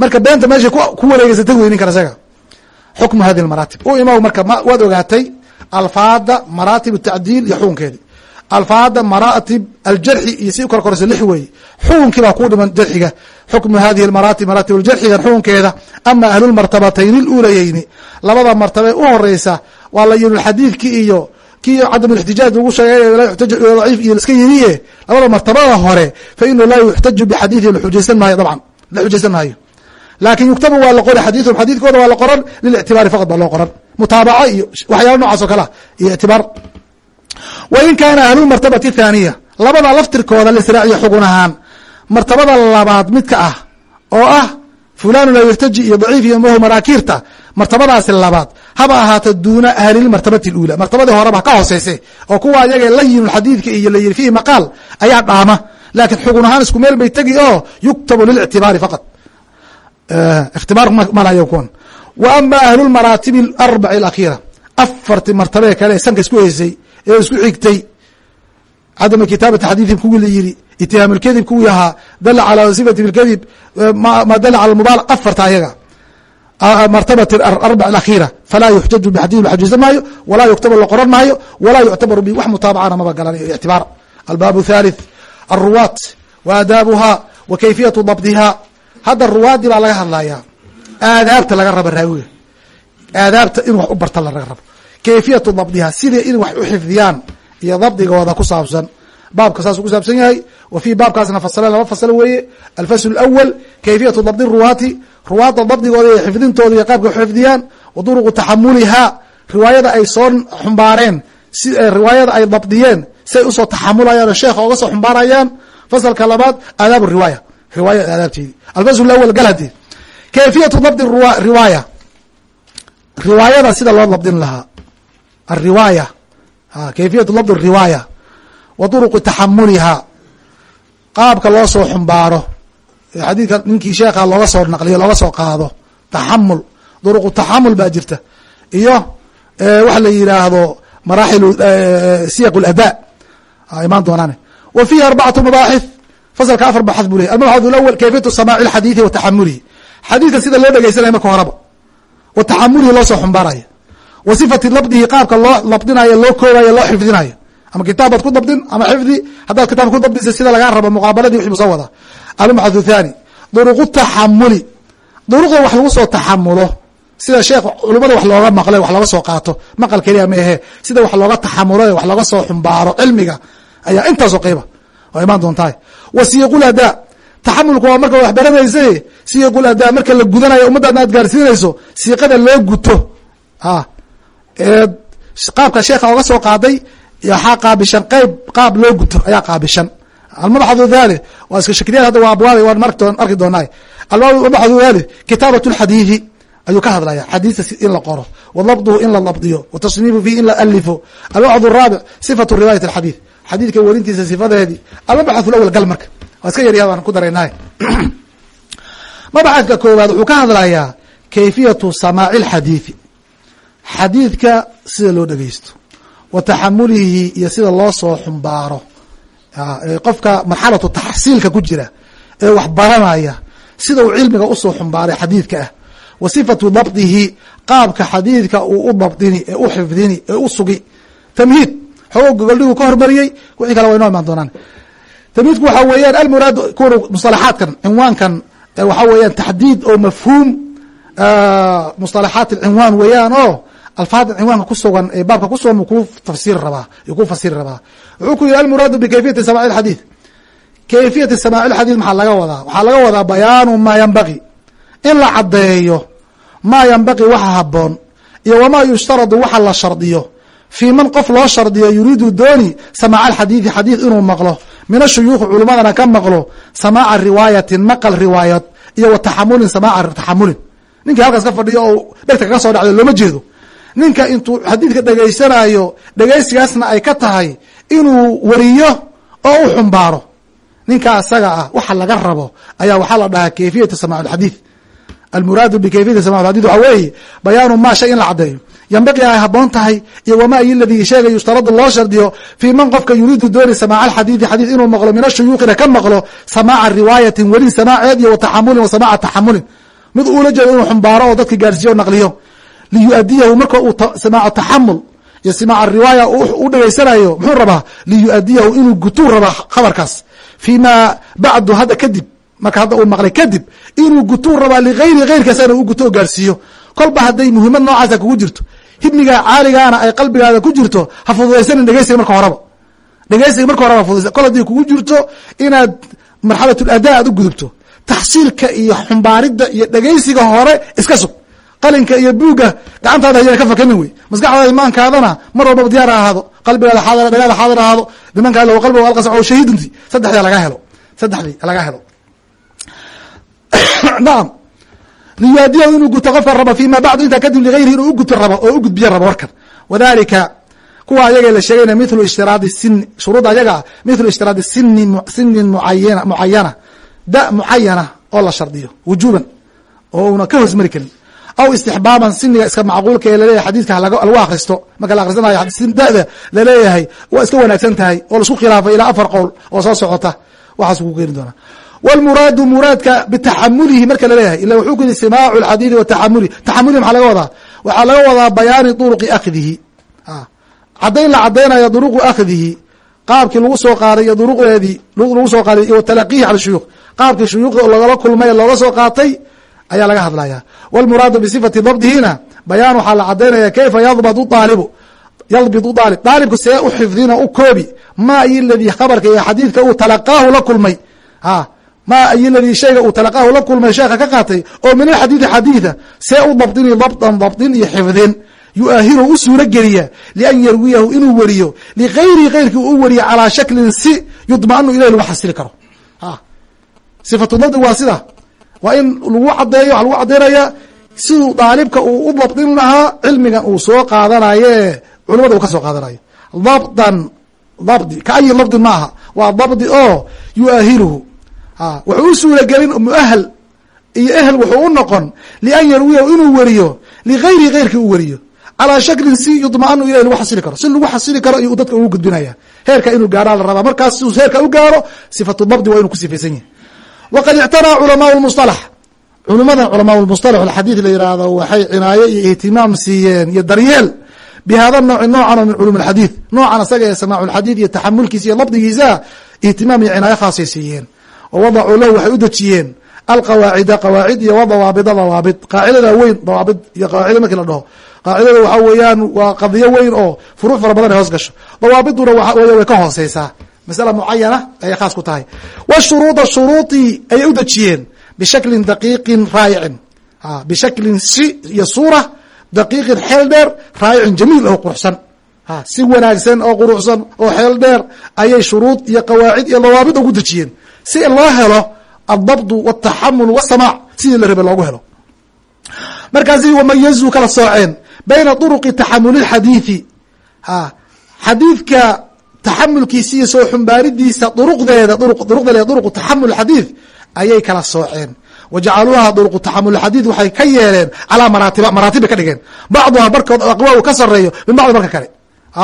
marka beenta meeshay ku wareegeysatay wey ninkan isaga. Xukmu hadi maraatib. U imaw marka waad ogaatay alfaada maraatib tacdiil iyo xukunkeedi. Alfaada maraatib aljarxi iyo si u kala korayso lix weeye xukunkii baa kuu dhiman jarxiga xukmu hadihi maratib maratib ljarxigan xukunkeeda ama ahlulmartabatayni luulayeyni labada martabe u horeysa waa layinulxadiidki iyo kii cadam ixtijaaj lagu sheegay laa yuxtaju daciif iyo iska yiriye labada martabada hore fa inahu laa yuxtaju bixadiidihi laxujaysan maayo dabcan la xujaysan maayo laakin yuktabu waa la qori xadiiثum xadiidkooda waa la qoran lilictibaari faqad baa loo qoran mutaabaco iyo waxyaala nocaas oo kalea iyo ictibaar wain kaana ahlulmartabati thaaniya labada laftirkooda lisraaciyo xugun ahaan martabada labaad midka ah oo ah fulanun la yartaji iyo daciif iyo mhu maraakiirta martabadaasi labaad. Haba ahaato duuna ahlilmartabati uula. Martabadii horeba ka hooseyse oo kuwa yagee layinu xadiidka iyo layin fihi maqaal ayaa dhaama. Laakiin xugun ahaan isku meel bay tegi oo yuktabu lilictibaari faqad eh, ikhtibaar malayo kuwan. Wa ama ahlulmaraatibi arbaci alakhiira afartii martabee kale ee sanka isku heysay ee isku xigtay. Cadama kitaabati xadiidin kuwii la yiri itihaam lkadib kuwii ahaa dala calaa sifati bikadib eh, ma dala cala mubaal afarta ayaga. Martabati arbac alakhiira falaa yuxjaju bixadihi laxajiisa maayo walaa yuktabar la qoran maayo walaa yuctabaru bi wax mutaabacana maba galanayo ictibaar albaabu thalith alruwaat wa aadaabuha wa kayfiyatu dabdiha hadda ruwaadii baa laga hadlayaa. Aadaabta laga raba raawiga. Aadaabta in wax u barta laga rabo. Kayfiyatu dabdiha sidai in wax u xifdiyaan iyo dabdigooda ku saabsan baabka saasuu ku saabsan yahay wa fii baabkaasna fasaleen laba fasal weeye alfasl اlأwl kayfiyatu dabdi ruwaati ruwaadda dabdigooda iyo xifdintooda iyo qaabka xifdiyaan wa duruqu taxamulihaa riwaayada ay soo xumbaareen si riwaayada ay dabdiyeen siay usoo taxamulayaan sheekha oga soo xumbaarayaan fasalka labaad aadaab riwaaya riwaaya aadaabteedi alfasl اأwl gal hadee kayfiyatu dabdi riwaaya riwaayada sida loo dabdin lahaa ariwaaya kayfiyatu dabdi riwaaya wa duruqu taxamulihaa qaabka loo soo xumbaaro. Xadiidka ninkii sheekha looga soo naqliyo looga soo qaado. Taxamul. Duruqu taxamul baa jirta. Iyo waxa la yidhaahdo maraaxilu siyaq ladaa imaan doonaan wa fiihi arbacatu mabaaxith fasalka afar baxad buu leyay almabaxath alawal kayfiyatu samaaci lxadiidi wa taxamulihi. Sida loo dhegeysanaya marka horeba wa taxamulihi loo soo xumbaaraya. Wa sifati labdihi qaabka loo labdinayo loo koobayo loo xifdinayo ama kitaab baad ku dabdin ama xifdi haddaad kitaab ku dabdisa sida lagaa rabo muqaabaladii wixi soo wada almaxath thani duruqu taxamuli duruqda wax lagu soo taxamulo sida sheekh culimada wax looga maqle wax looga soo qaato maqal keliya maehe sida wax looga taxamulo wax looga soo xumbaaro cilmiga ayaa intaasoo qeyba waa imaan doontahay. Wa siyaqul adaa taxamulku waa marka wax baranaysa siyaqul adaa marka la gudanayo ummaddaadna aad gaarsiinayso siiqada loo guto. Qaabka sheekha oga soo qaaday waxaa qaabishan qeyb qaab loo guto ayaa qaabishan. Almabaxu thalith waa iska shakliyaad hadda waa abwaab waan arki doonaa almabaxu thalith kitaabat lxadiidi ayuu ka hadlaya xadiista in la qoro wa in la dabdiyo wa tasniifu in la alifo almabaxu raabic sifatu riwaayat alxadiid. Xadiidka werintiisa sifadeedii almabaxath lawal gal marka. Waa iska yaryaha waan ku daraynahay *clears throat* mabaxadka koowaad wuxuu ka hadlayaa kayfiyatu samaaci lxadiidi xadiidka sida loo dhegeysto wa taxamulihi iyo sida loo soo xumbaaro. Qofka marxalatu taxsiilka ku jira ee wax baranaya sida uu cilmiga u soo xumbaaray xadiidka ah. Wa dabdihi qaabka xadiidka uu u dabdini ee u xifdini ee u tamhiid xoogo gogoldhiguu ka hormariyey wixii kale wa imaan doonaan. Tamhiidku waxaa weeyaan almuraad kuwa musalaxaadkan cinwaankan waxaa weeyaan taxdiid oo mafhuum musalaxaat alcinwaan weeyaan oo alfaada cinwaanka kusugan ee baabka kusugan ku tafsir rabaa ku fasiri rabaa. Wuxuu ku yihi almuraadu bikayfiyati samaaci اxadiid kayfiyati samaaci اxadiid maxaa laga wadaa? Waxaa laga wadaa bayaanu maa yanbaqi in la caddeeyo maa yanbaqi waxa haboon iyo wamaa yushtaradu waxa la shardiyo. Fii man qof loo shardiyo yuriidu dooni samaaca alxadiidi xadiid inuu maqlo. Min ashuyuukhi culimadana ka maqlo samaaca riwaayatin maqal riwaayad iyo wa samaaca taxamulin. Ninkii halkaas ka fadhiyo oo dhegta kaga soo dhacdo looma jeedo ninka intuu xadiidka dhegaysanayo dhegaysigaasna ay ka tahay inuu wariyo oo u xumbaaro. Ninka asaga ah waxa laga rabo ayaa waxaa la dhahaa kayfiyatu samac xadiid almuraadu bikayfiyati samac xadid waxaa weeye bayaanu maa shay in la caddeeyo yambaqi ay haboon tahay iyo wamaa iyo ladii sheegay yushtaradu loo shardiyo fii man qofka yuriidu dooni samaaca alxadiidi xadiid inuu maqlo min ashuyuukhina ka maqlo samaaca riwaayatin welin samaaceed iyo wa taxamulin wa samaaca taxamulin. Mid uula jeedo inuu xumbaaro oo dadka gaarsiiyo o naqliyo liyuadiyahu marka uu samaaco taxamul iyo simaac riwaaya u dhegaysanayo muxuu rabaa? liyuadiyahu inuu gutuu rabaa khabarkaas. fii ma bacdu hadda kadib marka hadda uu maqlay kadib inuu gutuu rabaa ligayri geyrkaasana u guto gaarsiiyo. kolba hadday muhiimad noocaasa kugu jirto hibniga caaligaana ay qalbigaada ku jirto ha fududaysanin dhegeysiga marka horeba dhegeysiga marka horeba fududaysa kol haddii kugu jirto inaad marxalatuladaa aad u gudubto. taxsiilka iyo xumbaaridda iyo dhegeysiga hore iska sug qalinka iyo buugga gacantaada hayana ka fakanin wey. Maskaxdaada imaankaadana mar walbaba diyaar ahaado. Qalbigaada xaadir dhagaada xaadir ahaado. Nimankaa lo qalbiga alqas oo shahiidunti saddexdaa laga helo. Saddexdii laga helo. *coughs* Nacam liyuadiyahu inuu guto qofka rabo fima bacdu intaa kadib ligayrihi inuu uguto rabo oo u gudbiyo rabo warkan. Wadalika kuwa ayaga la sheegayna mithlu ishtiraadi sini shuruudda ayaga ah mithlu ishtiraadi sini sinin muayana mucayana da mucayana oo la shardiyo wujuban oo una ka hoos mari karin aw istixbaaban siniga iska macquulka ee la leeyahay xadiidka lagu akristo marka la akrisanayo da'da la leeyahay waa iska wanaagsan tahay oo la isku khilaafay ilaa afar qowl oo soo socota waxaas ku keeni doonaa wlmuraadu muraadka bitaxamulihi marka la leeyahay ila wuxuu ku yidhi simaacu lxadiidi wa taxamulihi maxaa laga wadaa waxaa laga wadaa bayaani duruqi akhdihi caddayn la caddaynayo duruqu akhdihi qaabkii lagu soo qaaday iyo duruqdeedii lagu soo qaaday iyo talaqihi cala shuyuukh qaabkii shuyuukhda lagala kulmay looga soo qaatay ayaa laga hadlaya wاlmuraadu bisifati dabdihina bayaan waxaa la cadaynaya kayfa yadbadu aalibu yadbidu aalib aalibku see u xifdina u koobi. Ma iyo ladii khabarka iyo xadiidka uu talaqaahu la kulmay. Ma iyo ladii shayga uu talaqaahu la kulmay sheekha ka qaatay oo min alxadiidi xadiida see u dabdini dabdan dabdin iyo xifdin. Yuaahiru u suuro lian yarwiyahu inuu weriyo ligayrihi keyrkii u weriyo calaa shaklin si yudma'anu ilayh lagu xasili karo. Sifatu dabdi waa sida waa in lagu cadeeyo waxa lagu cadeynaya siduu daalibka uu u dabdin lahaa cilmigan uu soo qaadanaye culimada uu ka soo qaadanayo dabdan dabdi ka ayi dabdin ma aha waa dabdi oo yuaahiruhu. Wuxuu u suuragelin muahal iyo ehel wuxuu u noqon lian yarwiyahu inuu weriyo ligayrihi keyrkii u weriyo calaa shaklin si yudma'anu ilayh lagu xasili karo. Si lagu xasili karo iyo dadka ugu gudbinaya. Heerka inuu gaarhaa la rabaa. Markaas siduu heerka u gaaro sifatu dabdi waa inuu ku sifaysan yahay wqad ictanaa culamaau lmusطalax culummadan culamaa lmusطalax alxadiid la yihahdo waxay cinaayo iyo ihtimaam siiyeen iyo daryeel bi hada nooci noocan oo min culum alxadiid noocan asaga ee samaacu lxadiid iyo taxamulkiisa iyo dabdigiisa ihtimaam iyo cinaayo khaasay siiyeen wa wadacuu lahu waxay u dejiyeen alqawaacida qawaacid iyo wadawaabida dawaabid qaacidada weyn dawaabid iyo qawaacida markii la dhaho qaacidada waxaa weeyaan waa qadiyo weyn oo furuuc fara badan ay hoos gasho dawaabiduna waxa wey way ka hooseysaa masala mucayana ayay khaas ku tahay. Wshuruuda shuruudii ayay u dejiyeen bishaklin daqiiqin raayicin bishaklin si iyo suura daqiiqin xeel dheer raayicin jamiil oo quruxsan. Si wanaagsan oo quruxsan oo xeel dheer ayay shuruud iyo qawaacid iyo dawaabid ugu dejiyeen. Si loo helo aldabdu wataxamul wasamaac sidii la rabe loogu helo. Markaasi wamayazuu kala sooceen bayna duruqi taxamuli xadiidi xadiidka taxamulkiisa iyo soo xumbaaridiisa duruqdeeda duruqda le duruqu taxamul xadiid ayay kala sooceen. Wajacaluuha duruqu taxamul xadiid waxay ka yeeleen calaa maraatiba maraatib ka dhigeen. Bacduha barkood aqwa uu ka sareeyo min bacdi barka kale.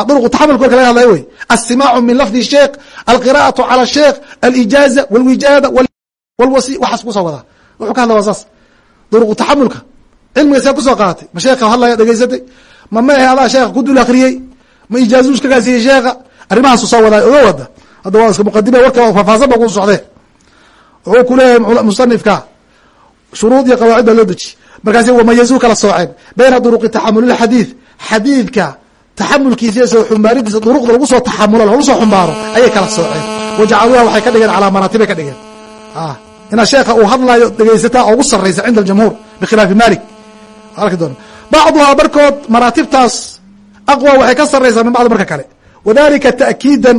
Duruqu taxamulka marka laga hadlayo wey alsimaacu min lafdi sheekh alqira'atu cala sheekh alijaaza walwijaada walwasi waxaas ku soo wadaa wuxuu ka hadla saas duruqu taxamulka. Cilmiga see ku soo qaadatay ma sheekha hadlaya dhegeysatay ma ahe adaa sheekha ku dul akriyey. Ma ijaazuus ka gaarsiiyey sheekha arrimahaasu soo wadaa oga wada. Hadda waa iska muqadima warka faahfaahsan ba ku socdee wuxuu ku leeyahay musanifka shuruud iyo qawaacid baa loo deji. Markaasi wamayazuu kala sooceen. Bayna duruqi taxamulilxadiid xadiidka taxamulkiisa soo xumbaaridiisa duruqda lagu soo taxamulo lagu soo xumbaaro ayay kala sooceen. Wajacaluuha waxay ka dhigeen calaa maraatibay ka dhigeen. Inaad sheekha uu hadlayo dhegeysataa ugu sarraysa cinda aljamhuur bikhilaafi malik arki doona. Bacduhaa barkood maraatibtaas aqwa waxay ka sarraysaa min bacdi marka kale wadalika ta'kiidan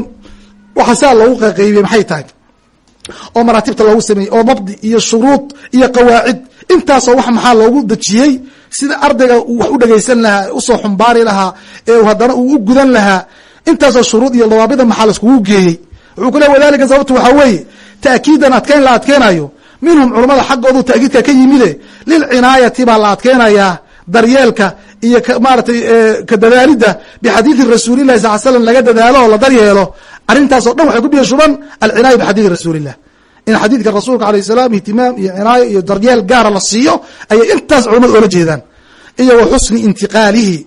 waxa saa loogu qaqeybiyey maxay tahay? Oo maraatibta loogu sameeyey oo dabdi iyo shuruud iyo qawaacid intaasoo wax maxaa loogu dejiyey? Sida ardayga wax u dhegeysan lahaa u soo xumbaari lahaa ee haddana uu u gudan lahaa intaasoo shuruud iyo dawaabida maxaa laiskugu geeyey? Wuxuu ku le wadalika sababtu waxaa weeye ta'kiidan adkeyn la adkeenayo. Minhum culammada xaggoodu ta'kiidka ka yimide lilcinaayati baa la adkeenayaa daryeelka iyo maaratay ka dadaalidda bixadiidi rasuulillahi sal slam laga dadaalo oo la daryeelo arrintaasoo dhan waxay ku shuban alcinaaya bixadiidi rasuulillah in xadiidka rasuulka alayh salaam ihtimaam iyo cinaayo iyo daryeel gaara la siiyo ayay intaas culamadu oola jeedaan. Iyo wa xusni intiqaalihi.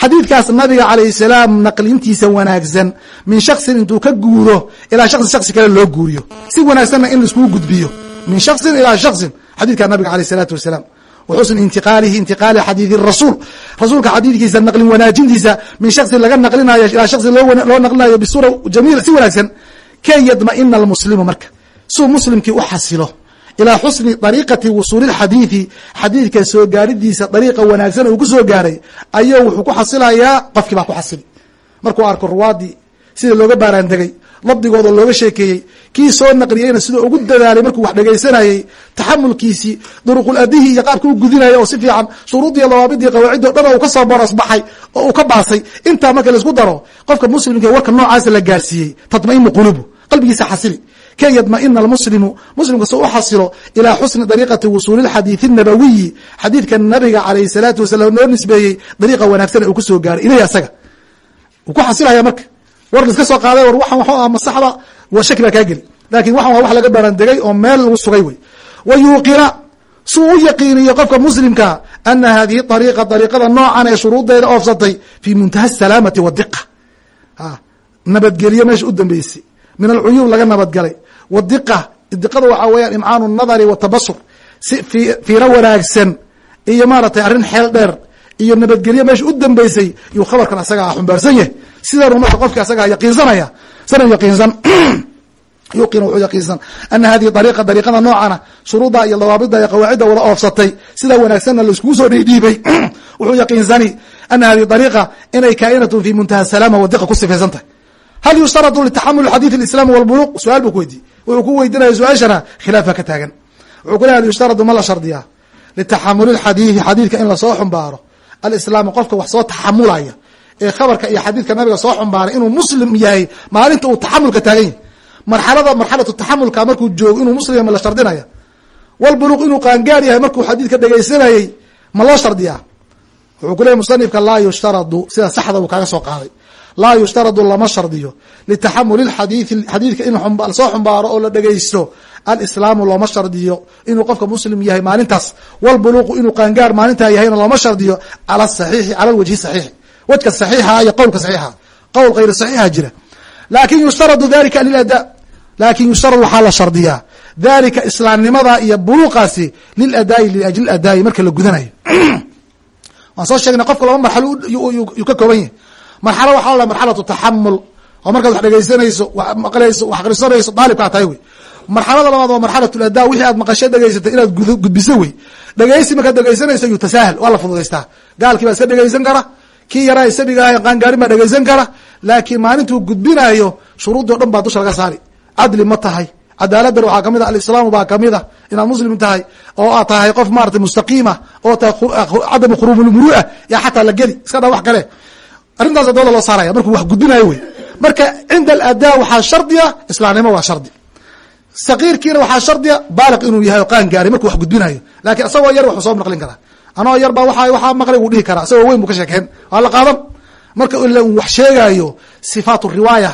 Xadiidkaas nabiga calayh salaam naqlintiisa wanaagsan min shaksin intuu ka guuro ilaa shaksin shaksi kale loo guuriyo. Si wanaagsanna in laiskugu gudbiyo. Min shaksin ilaa shaksin xadiidka nabiga aleyh salaatu wasalaam waxusn intiqaalihi intiqaali xadiidi rasuul rasuulka xadiidkiisa naqlin wanaajintiisa min shaksin laga naqlinayo ilaa shaksin loo naqlinayo bisuura jamiila si wanaagsan kay yadma'ina almuslimu marka? Suu muslimkii u xasilo. Ilaa xusni dariiqati wusuuli lxadiidi xadiidka soo gaaridiisa dariiqa wanaagsan uu ku soo gaaray ayuu wuxuu ku xasilayaa qofkii baa ku xasili. Markuu arko ruwaadii sida looga baaraandegay labdigooda looga sheekeeyey kii soo naqliyeyna siduu ugu dadaalay markuu wax dhegaysanayey taxamulkiisii duruqul adihi iyo qaabka u gudinaya oo si fiican shuruudiiyo dawaabidii qawaaciddi o dhan uu ka soo borosbaxay oo uu ka baasay intaa marka la isku daro qofka muslimka warka noocaasa la gaarsiiyey tatmainu qulubu qalbigiisa xasili. Ka yadma'ina almuslimu muslimka soo u xasilo ilaa xusni dariiqati wusuuli lxadiidi nabawiyi xadiidka nabiga calayhi salaatu wasalaam noo nisbeeyey dariiqa wanaagsan uu ku soo gaaray ileyhi asaga. Wuu ku xasilaya marka war laiska soo qaaday war waxan waxu ah masaxda wa shaki baa kaa geli. Lakin waxan waa wax laga baarandegay oo meel lagu sugay wey. Wa yuuqina suu u yaqiiniyo qofka muslimka ana hadihi ariiqa ariiqada noocan ee shuruudeeda oofsatay fi muntaha asalaamati wadiqa nabadgelyo meesha u dambeysay. Min alcuyuub laga nabadgalay. Wadiqa diqada waxaa weeyaan imcaanu nadari watabasur si fiiro wanaagsan iyo maaratay arrin xeel dheer iyo nabadgelyo meesha u dambeysay yuu khabarkan asagaa xumbaarsan yahay sidaanu marka qofki asagaa yaqiinsanaya sana yaqiinsan. *clears throat* Yuqin wuxuu yaqiinsan ana hadihi ariiqa dariiqada noocana shuruuda iyo dawaabida iyo qawaacidda wada oofsatay sida wanaagsanna laiskugu soo dhiidhiibay *clears throat* wuxuu yaqiinsani ana hadihi ariiqa inay kaa'inatun fi muntaha salaama wadiqa ku sifaysan tahay hal yushtaradu litaxamul xadiid اlislaam wاlbuluq su'aal buu ku weydiye wuxuu ku weydinaya su'aashana khilaafa ka taagan. Wuxuu ku ley hal yushtaradu ma la shardiyaa? Litaxamuli xadiidi xadiidka in la soo xumbaaro. Alislaam qofka wax soo taxamulaya ee khabarka iyo xadiidka nabiga soo xumbaaray inuu muslim yahay maalinta uu taxamulka taagan yahay marxalada marxalatu taxamulka markuu joogo inuu muslim ma la shardinaya. Walbuluq inuu qaangaar yahay markuu xadiidka dhegaysanayey ma loo shardiyaa. Wuxuu ku leeyay musanifka laa yushtaradu sida saxda uu kaaga soo qaaday. Laa yushtaradu lama shardiyo. Litaxamuli xadiidi xadiidka in la soo xumbaaro oo la dhegaysto alislaamu looma shardiyo. Inuu qofka muslim yahay maalintaas. Walbuluqu inuu qaangaar maalintaa yahayna looma shardiyo. Cala saxiixi cala lwajhi saxiixi wajka saxiixa iyo qowlka saxiixa. Qowl hayr saxiixa jira. Lakin yushtaradu dalika lilada laakiin yushtarad waxaa la shardiyaa. Dalika islaamnimada iyo buluqaasi liladaayi liajli adaayi marka la gudanayo. *clears throat* Waan soo sheegnay qofka laba marxalo yuu ka kooban yahay. Marxalo waxaa la marxalatu taxamul oo markaad wax dhegaysanayso wax maqlayso wax akrisanayso daalibkaa tahay wey. Marxalada labaad waa marxalat ladaa wixii aad maqasho dhegaysatay inaad gudbiso wey. Dhegaysi markaad dhegaysanayso yuu tasaahal waa la fududaystaa gaalkii baa iska dhegaysan kara kii yaraa isabiga ah qaangaarin baa dhegaysan kara laakiin maalintuu gudbinayo shuruuddii o dhan baa dusha laga saari. Cadli ma tahay. Cadaaladdan waxaa ka mid a alislaamu baa ka mid a inaad muslim tahay oo aad tahay qof maratay mustaqiima oo tahay cadamu khurumulmurua yaa xataa la geli. Iska dha wax kale. Arrintaasa dooda loo saaraya. Markuu wax gudbinayo wey. Marka cinda aladaa waxaa shardiya islaamnimo waa shardi. Sakiirkiina waxaa shardiya baaliq inuu yahay oo qaan gaaray markuu wax gudbinayo lakiin isagoo yar waxuu soo naqlin karaa anoo yar baa waa waxaa maqlay wuu dhihi karaa isagoo weyn buu ka sheekeen. Waa la qaadan? Marka ila wax sheegaayo sifaat riwaaya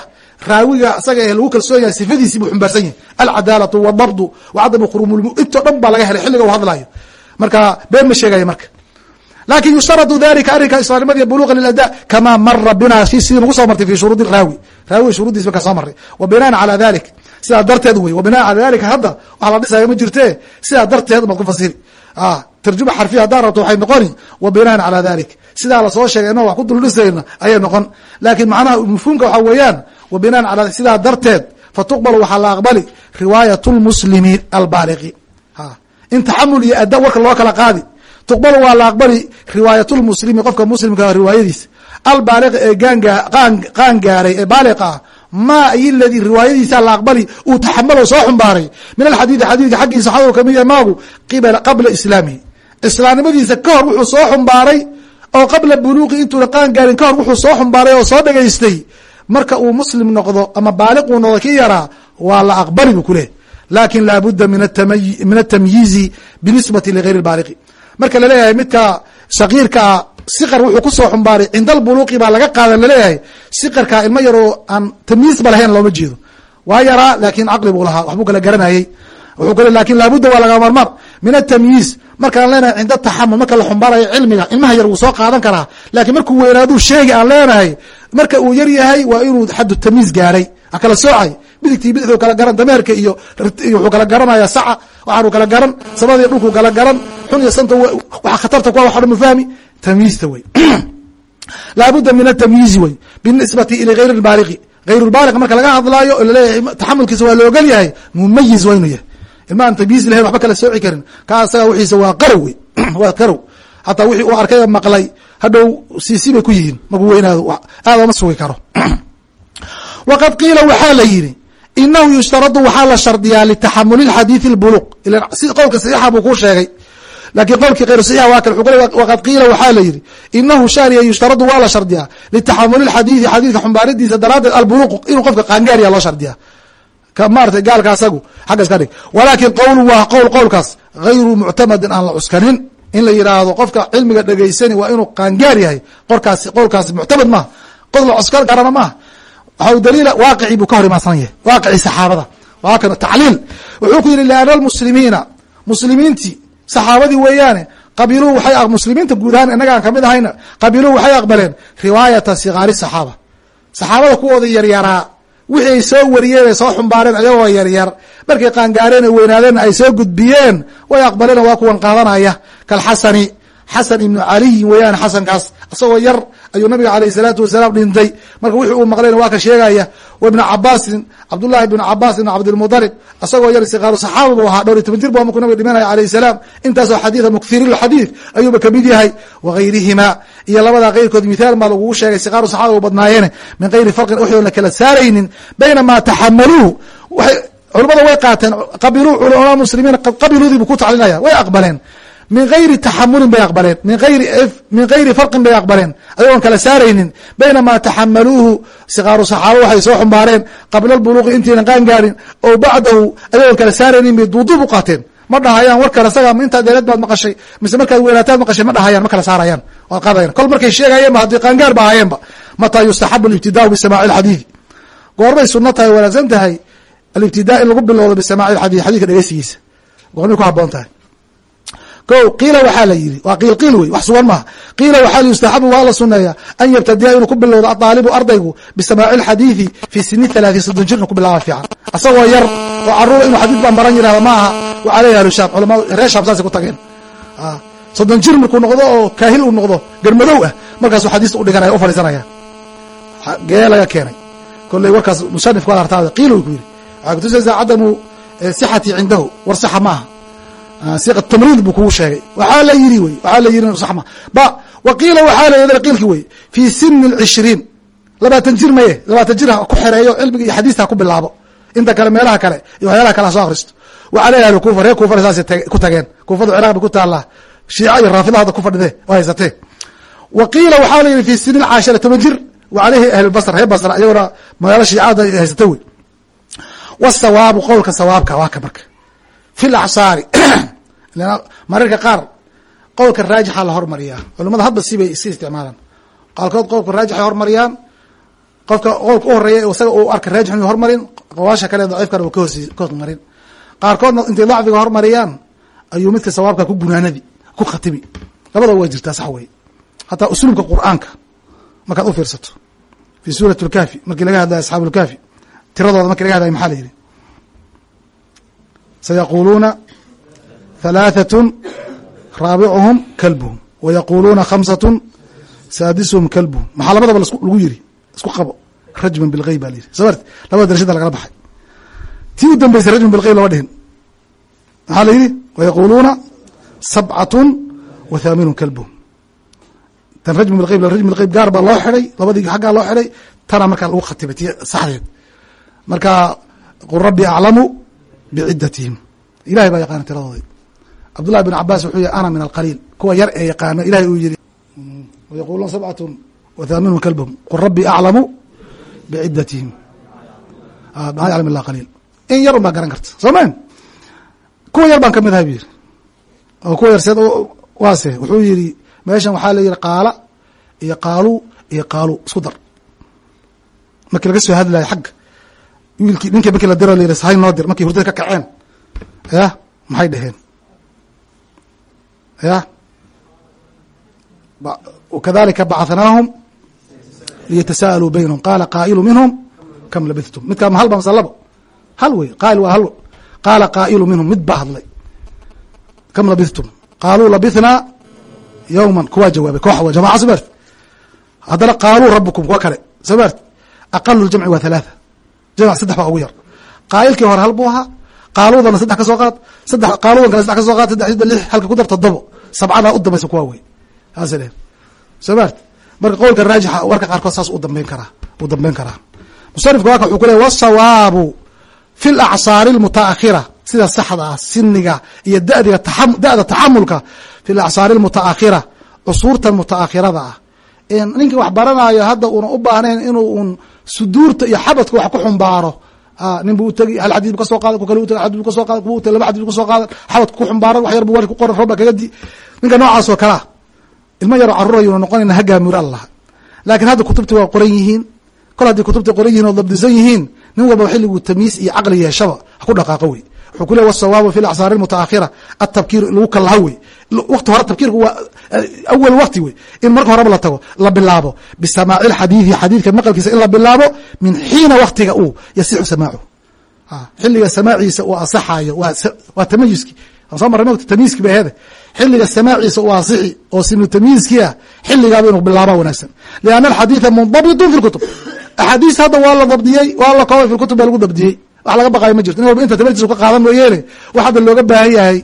raawiga isaga ee lagu kalsoon yahay sifadiisii buu xumbaarsan yahay. Alcadaalatu wadabdu wacadamu khurumul intoo dhan baa laga helay xilliga u hadlaayo. Marka been ma sheegayo marka. Lakin yushtaradu dalika arrinka islaamnimada buluqa lilada kama mara bina sidii nagu soo martay fi shuruudi raawi. Raawiga shuruuddiis markaa soo maray wa binaan calaa dalik sidaa darteed wey wa binaan calaa dalika hadda waxa la dhisaya ma jirte sidaa darteed baad ku fasiri tarjuma xarfiya haddaan rabto waxay noqoni wa binaan calaa dalik sidaa la soo sheegay inoo wax ku duldhisayna ayay noqon laakiin macnaha mafhuumka waxaa weeyaan wa binaan ala sidaa darteed fatuqbal waxaa la aqbali riwaayat lmuslimi albaaliqi in taxamul iyo ada warka loo kala qaadi tuqbal waa la aqbali riwaayat lmuslimi qofka muslimka riwaayadiisa albaaliqi ee qaan gaaray ee baaliq ah ma ay ladii riwaayadiisa la aqbali uu taxamalo soo xumbaaray min alxadiidi xadiidka xaggiisa xadow ka mid yahay maagu qabla islaamihi islaamnimadiisa ka hor wuxuu soo xumbaaray oo qabla buluuqi intuuna qaan gaarin ka hor wuxuu soo xumbaaray oo soo dhegaystay. Marka uu muslim noqdo ama baaliq uu noqdo kii yaraa waa la aqbali buu kuleh laakiin laabudda min atamyiizi binisbati ligayr baaliqi marka la leeyahay midka sakiirkaa siqar wuxuu ku soo xumbaaray cinda albuluuqi baa laga qaadan la leeyahay siqarkaa ilmo yaroo aan tamyiis ba lahayn looma jeedo. Waa yaraa laakin caqli buu lahaa waxbuu kala garanayey. Wuxuu ku le laakiin laabudda waa laga marmar. Min atamyiiz markaan leenahay cinda taxamul marka la xumbaarayo cilmiga ilmaha yar wuu soo qaadan karaa. Lakiin markuu weynaaduu sheegi aan leenahay marka uu yar yahay waa inuu xaddu tamyiiz gaaray. Aan kala soocay. Midigtii bidixdu kala garan dameerka iyo wuxuu kala garanaya saca waxaanu kala garan samada iyo dhulku kala garan. Xun iyo santa waxa khatarta kuwa waxo dhan mafahmi tamyiizta wey laabudda min atamyiizi wey binisbati ila gayr lbaaliqi gayr lbaaliq marka laga hadlaayo oo la leeyahay taxamulkiisa waa la ogol yahay mumayiz waa inuu yahay ilma aan tamyiiz lahayn waxba kala sooci karin ka asaga wixiisa waa qarow wey waa qarow hataa wixii uu arkay maqlay hadhow siisi bay ku yihiin markuu weynaado aad oma sugi karo waqad qiila waxaa la yidhi inahu yushtaradu waxaa la shardiyaa litaxamuli xadiiثi اbuluq qowlka saxiixa buu kuu sheegay lakiin qowlkii kayr saxixa waa kale waqad qiila waxaa la yidhi inahu shaariya yushtaradu waa la shardiyaa litaxamuli xadiiثi xadiidka xumbaaridiisa daraaddeed albuluq inuu qofka qaangaariya loo shardiyaa. Maarata gaalka asagu xagga iska dhig. Walakin qowlu waa qowl qowlkaas gayru muctamadin aan la cuskanin. In la yidhaahdo qofka cilmiga dhegaysani waa inuu qaangaar yahay qorkaas qowlkaas muctamad maaha qod la cuskan karana maaha waxa daliila waaqicii buu ka hor imaansan yahay. Waaqicii saxaabada. Waa kan tacliil. Wuxuu ku yidhi liana almuslimiina. Muslimiintii saxaabadii weeyaane qabiluu waxay muslimiinta guud ahaan innagaan ka mid ahayna qabiluu waxay aqbaleen riwaayata sigaari saxaaba. Saxaabada kuwooda yaryaraa wixii ay soo wariyeen ay soo xumbaareen ayagoo yaryar markay qaangaareen ay weynaadeenna ay soo gudbiyeen way aqbaleen waa kuwan qaadanaya. Kalxasani xasan ibnu caliyin weeyaan xasankaas isagoo yar ayuu nabiga alayh salaatu wasalaam dhintay. Marka wixii uu maqlayna waa ka sheegaya wa ibna cabaasin cabdullahi ibnu cabaas ibn cabdilmudalib isagoo yar sikaaru saxaaba buu ahaa dhowr iyo toban jir bu markuu nabiga dhimanaya alayh salaam. Intaasoo xadiida mukthiriin xadiid ayuuba ka mid yahay wagayrihima iyo labada keyrkood mithaal baa lagugu sheegay sikaaru saxaaba u badnaayeene min gayri farqin waxdoon la kala saaraynin baynamaa taxamaluuhu culamada way qaateen qabiluu culamaa muslimiin qabiluudii buu ku taclinaya way aqbaleen min gayri taxamulin bay aqbaleen. Min gayri farqin bay aqbaleen. Ayagoon kala saaraynin. Baynamaa taxamaluuhu sikaaru saxaaba waxay soo xumbaareen. Qabla lbuluuqi intaynan qaan gaarin oo bacdahu ayagoon kala saaraynin bay duuduub u qaateen. Ma dhahayaan war kale saga intaad deelad baad maqashay mise markaad weynaataad maqashay ma dhahayaan ma kala saarayaan. Waad qaadayan kol markay sheegayeenba haddii qaangaar ba ahayeenba mataa yustaxabu alibtidaau bisamaaci alxadiidi goorbay sunno tahay wanaagsan tahay alibtidaa in lagu bilowdo bisamaaci alxadiid xadidka dhegeysigiisa goormay ku haboon tahay ko qiila waxaa la yidhi. Waa qiil qiil wey wax sugan maaha. Qiila waxaa yustaxabu waa la suneeya an yabtadiya inuu ku bilowdo adaalibu ardaygu bisamaaci alxadiidi fi sini halaaثin soddon jir inuu ku bilaaba fiican. Asagoo yar oo caruura inuu xadiid baan baran yiraahdo ma aha wa aleyh ahlushaam culamada reer shaam saasay ku tageen. Soddon jir markuu noqdo oo kaahil uu noqdo garmadow ah. Markaasuu xadiista udhiganaya u fadhiisanaya. Gee laga keenay. Kolley warkaas musanifka waad hartaada qiil ku yidhi. Waxay kutusaysaa cadamu sixati cindahu war saxa maaha siqa tamriid buu kugu sheegay. Waxaa la yiri wey waxaa la yiri sax ma ba wa qiila waxaa la qiilki wey fii sini alcishriin labaatan jir maye labaatan jir ha ku xereeyo cilmiga iyo xadiista ha ku bilaabo. Inta kale meelaha kale iyo waxyaalaha kale ha soo akristo wa caleyh ahlu kuufa reer kuufana saasay ku tageen. Kuufadu ciraaq bay ku taallaa. Shiica iyo raafida hadda ku fadhidee oo haysatee. Wa qiila waxaa la yidhi fii sini alcaashira toban jir wa caleyhi ahlu basra reer basra iyagona magaalo shiicada haysata wey. Wasawaabu qowlka sawaabka waa ka marka fi lacsaari mararka qaar qowlka raajixa la hormariyaa culamada hadba sibay iska isticmaalaan qaarkood qowlka raajixay hormariyaan qofka qowlka u horreeya isaga uu arka raajix inu hormarin qawaasha kale daciifkana uu kahos ka hormarin qaarkoodna intay dacfiga hormariyaan ayuu midka sawaabka ku gunaanadi ku khatimi labadaba way jirtaa sax wey hataa usluubka qur'aanka markaad u fiirsato fi suurat lkaafi markii laga hadlaya asxaabu lkaafi tiradooda marki laga hadlaya maxaa la yidhi sayaquluuna halaaثatun raabicuhum kalbuhum wayaquluuna khamsatun saadisuhum kalbuhum maxaa labadaba lagu yiri isku qabo rajman bilgeyb baa la yiri soo mart labada darashada lagala baxay tii u dambeysay rajman bilgeyb lama dhihin maxaa la yidhi wayaquluuna sabcatun wa thaaminun kalbuhum tan rajman bilgeyb rajman bilgeyb gaar baa loo xidhay labadii xaggaa loo xidhay tana markaa lagu khatibay ti saxdeed marka qul rabbi aclamu bicidatihim ilahay baa yaqaana tiradoodi cabdullahi bin cabaas wuxuu yihi ana min alqaliil kuwa yar ee yaqaano ilahay uu yihi wayaquluuna sabcatun wa thaaminun kalbuhum qul rabbi aclamu bicidatihim maa yaclam illa qaliil in yar un baa garan karta soo mayn kuwa yar baan ka mid ahay bu yiri oo kuwa yar seed waase wuxuu yihi meeshan waxaa la yihi qaala iyo qaalu iyo qaalu isku dar markii laga soo hadlayo xagga wiilkii ninkii markii la diro la yiri sahay noo dir markii hurdada ka kaceen. Ya maxay dheheen ya. Kadalika bacahnaahum liyatasa'aluu baynahum. Qaala qaa'ilu minhum kam labithtum? Midkaa ma hal mase labo. Hal wey qaa'il waa hal qaala qaa'ilu minhum mid baa hadlay. Kam labithtum? Qaaluu labithnaa yowman kuwaa jawaabay koox wa jamaca soo haddana qaaluu rabukum kuwa kale soo aqalu ljamci waa halaatha jamc saddex baa ugu yar. Qaa'ilkii hore hal buu ahaa. Qaaluudana saddex ka soo qaad. Saddex qaaluudan kale saddex ka soo qaad. Saddex sida lix halka ku dar todobo sabcadaa u dambaysa kuwaa wey saasay dhehen soo maarti marka qowlka raajixa warka qaarkood saas u dambeyn karaa. Uu dambeyn karaa. Musanifka waaka wuxuu ku leey wasawaabu fi lacsaari almutaakhira sida saxda ah siniga iyo dadiga da'da taxamulka fi lacsaari almutaakhira cusuurtan mutaakhirada ah. Ninka wax baranayo hadda una u baahnayn inuu un suduurta iyo xabadka wax ku xumbaaro. Nin bu utegi hal xadis bu ka soo qaada ku kale utegi xadis bu ka soo qaada kuwa utegi laba xadis bu ka soo qaada xabadka ku xumbaaran wax yar bu warki ku qoran rooba kaga di. Ninka noocaas oo kalea ilmo yaroo carruurayuna noqonayna hagaamur allah. Laakiin hadda kutubti waa qoran yihiin kol haddii kutubta qoran yihiin oo dabdisan yihiin nin walba xilliguu tamiis iyo caqli yeeshaba ha ku dhaqaaqo wey wuxuu ku ley wasawaabu fi lacsaari almutaakhira atabkiir lagu kallaha wey wakti hore tabkiirku waa awal wakti wey. In marka horeba la tago la bilaabo. Bisamaaci lxadiidi xadiidka maqalkiisa in la bilaabo min xiina waktiga uu yasixu samaacu. Xilliga samaaciisa uu asaxayo waa tamayuski aan soo marray mota tamyiiski ba ahede xilliga samaaciisa uu asixi oo sinu tamyiiskii ah xilligaaba inuu bilaaba wanaagsan. Lianna alxadiida mundabitun fi lkutub axaadiis hadda waa la dabdiyey waa la koobay fi lkutub baa lagu dabdiyey wax laga baqayo ma jirto. Nin walba inta tabartiisa ka qaadan mooyeene wax hadda looga baahan yahay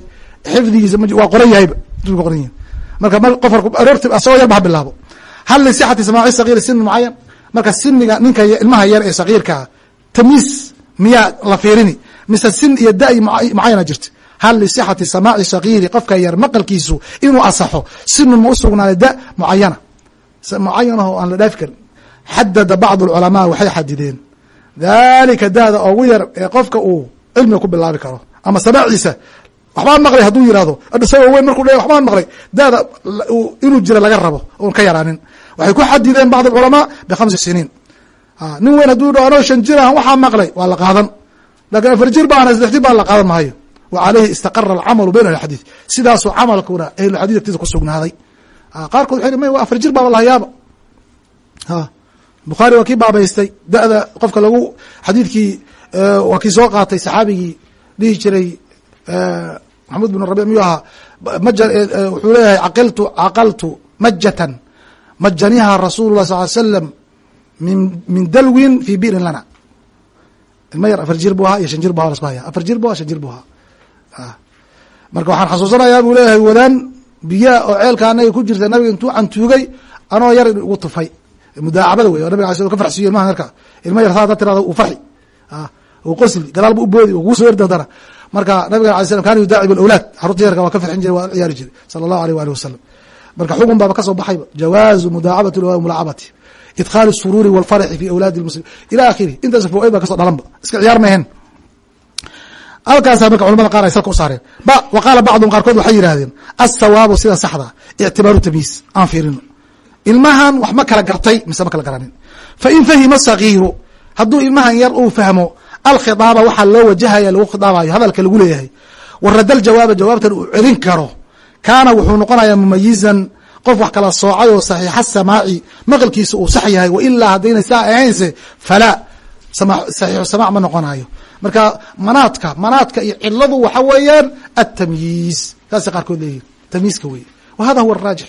xifdigiisa waa qoran yahayba qoran yahay. Marka qof aroorti asagoo yarba ha bilaabo. Hal lisixati samaaci sagiiri sinin mucayan marka siniga ninka ilmaha yar ee sagiirkaa tamyiis miyaa la fiirini. Mise sin iyo da-y mucayana jirta hal lisixati samaaci sagiiri qofka yar maqalkiisu inuu asaxo sinun ma u sugnaaday da mucayana mucayanaho aan la dhaafi karin. Xadada bacd alculamaa waxay xadideen dalika da'da ugu yar ee qofka uu cilmiga ku bilaabi karo. Ama samaaciisa waxbaan maqlay hadduu yihahdo isagoo weyn markuu dhe waxbaan maqlay. Da'da inuu jira laga rabo oon ka yaraanin. Waxay ku xadideen bacd alculamaa bikhamsi siniin. Nin weyn hadduu yidho anoo shan jir ah waxaa maqlay. Waa la qaadan. Lakin afar jir baana saddex jir baan la qaadan maayo. Wa calayhi istaqara alcamalu bayn ahli xadiid sidaasuu camalkuna ahlulxadiid agtiisa ku sugnaaday. Qaarkood may afar jir baaba lahayaaba bukhaari waa kii baabaystay. Da'da qofka lagu xadiidkii waa kii soo qaatay saxaabigii dhihi jiray maxamuud bin rabic miyuu ahaa? Maj wuxuu leeyahay caqiltu caqaltu majatan majaniha rasuulu lah sal slam min min dalwin fi bi'rin lana. Ilma yar afar jir bu ahaa iyo shan jir bu aha lasku haya afar jir bu aha shan jir bu ahaa. Marka waxaan xasuusanayaa buu leeyahay wadaan biyaa oo ceelka anaga ku jirta nabiga intuu cantuugay anoo yar igu tufay mudaacabada wey nabig ala sl ka farsiiyo ilmaha marka ilma yar saa tirada u farxi. Ah, qosli gadaalba u boodi kugu soo erdardara marka nabiga ala slam kana yudaaci biawlaad carurta yarka waa ka farxin jiray waa ciyaari jiray sala allahu aleyh waali wasalam marka xugun baaba ka soo baxayba jawaazu mudaacabati mulaacabati idkhaal sururi walfarxi fi awlaadi lmuslimiin ila akhiri intaas foo-ay ba. Dhalanba iska ciyaar maaheen halkaasa marka culamada qaar ay salka u ba wa bacdum qaarkood waxay yidhaahdeen assawaabu sida saxda ictibaaru tamyiis aan fiirino ilmahan wax ma kala gartay mise ma kala garanin. Fain fahima sagiiru hadduu ilmahan yar uu fahmo alkhidaaba waxaa loo wajahaya lagu khidaabayo hadalka lagu leeyahay. Warada ljawaaba jawaabtan uu celin karo. Kaana wuxuu noqonayaa mumayizan qof wax kala soocay oo saxiixa samaaci maqalkiisa uu sax yahay wailaa haddayna saa ahaynse falaa saxiixu samaac ma noqonayo marka manaadka manaadka iyo ciladu waxa weeyaan atamyiiz saasay qaarkood leeyihiin tamyiizka wey wa hada huwa araajix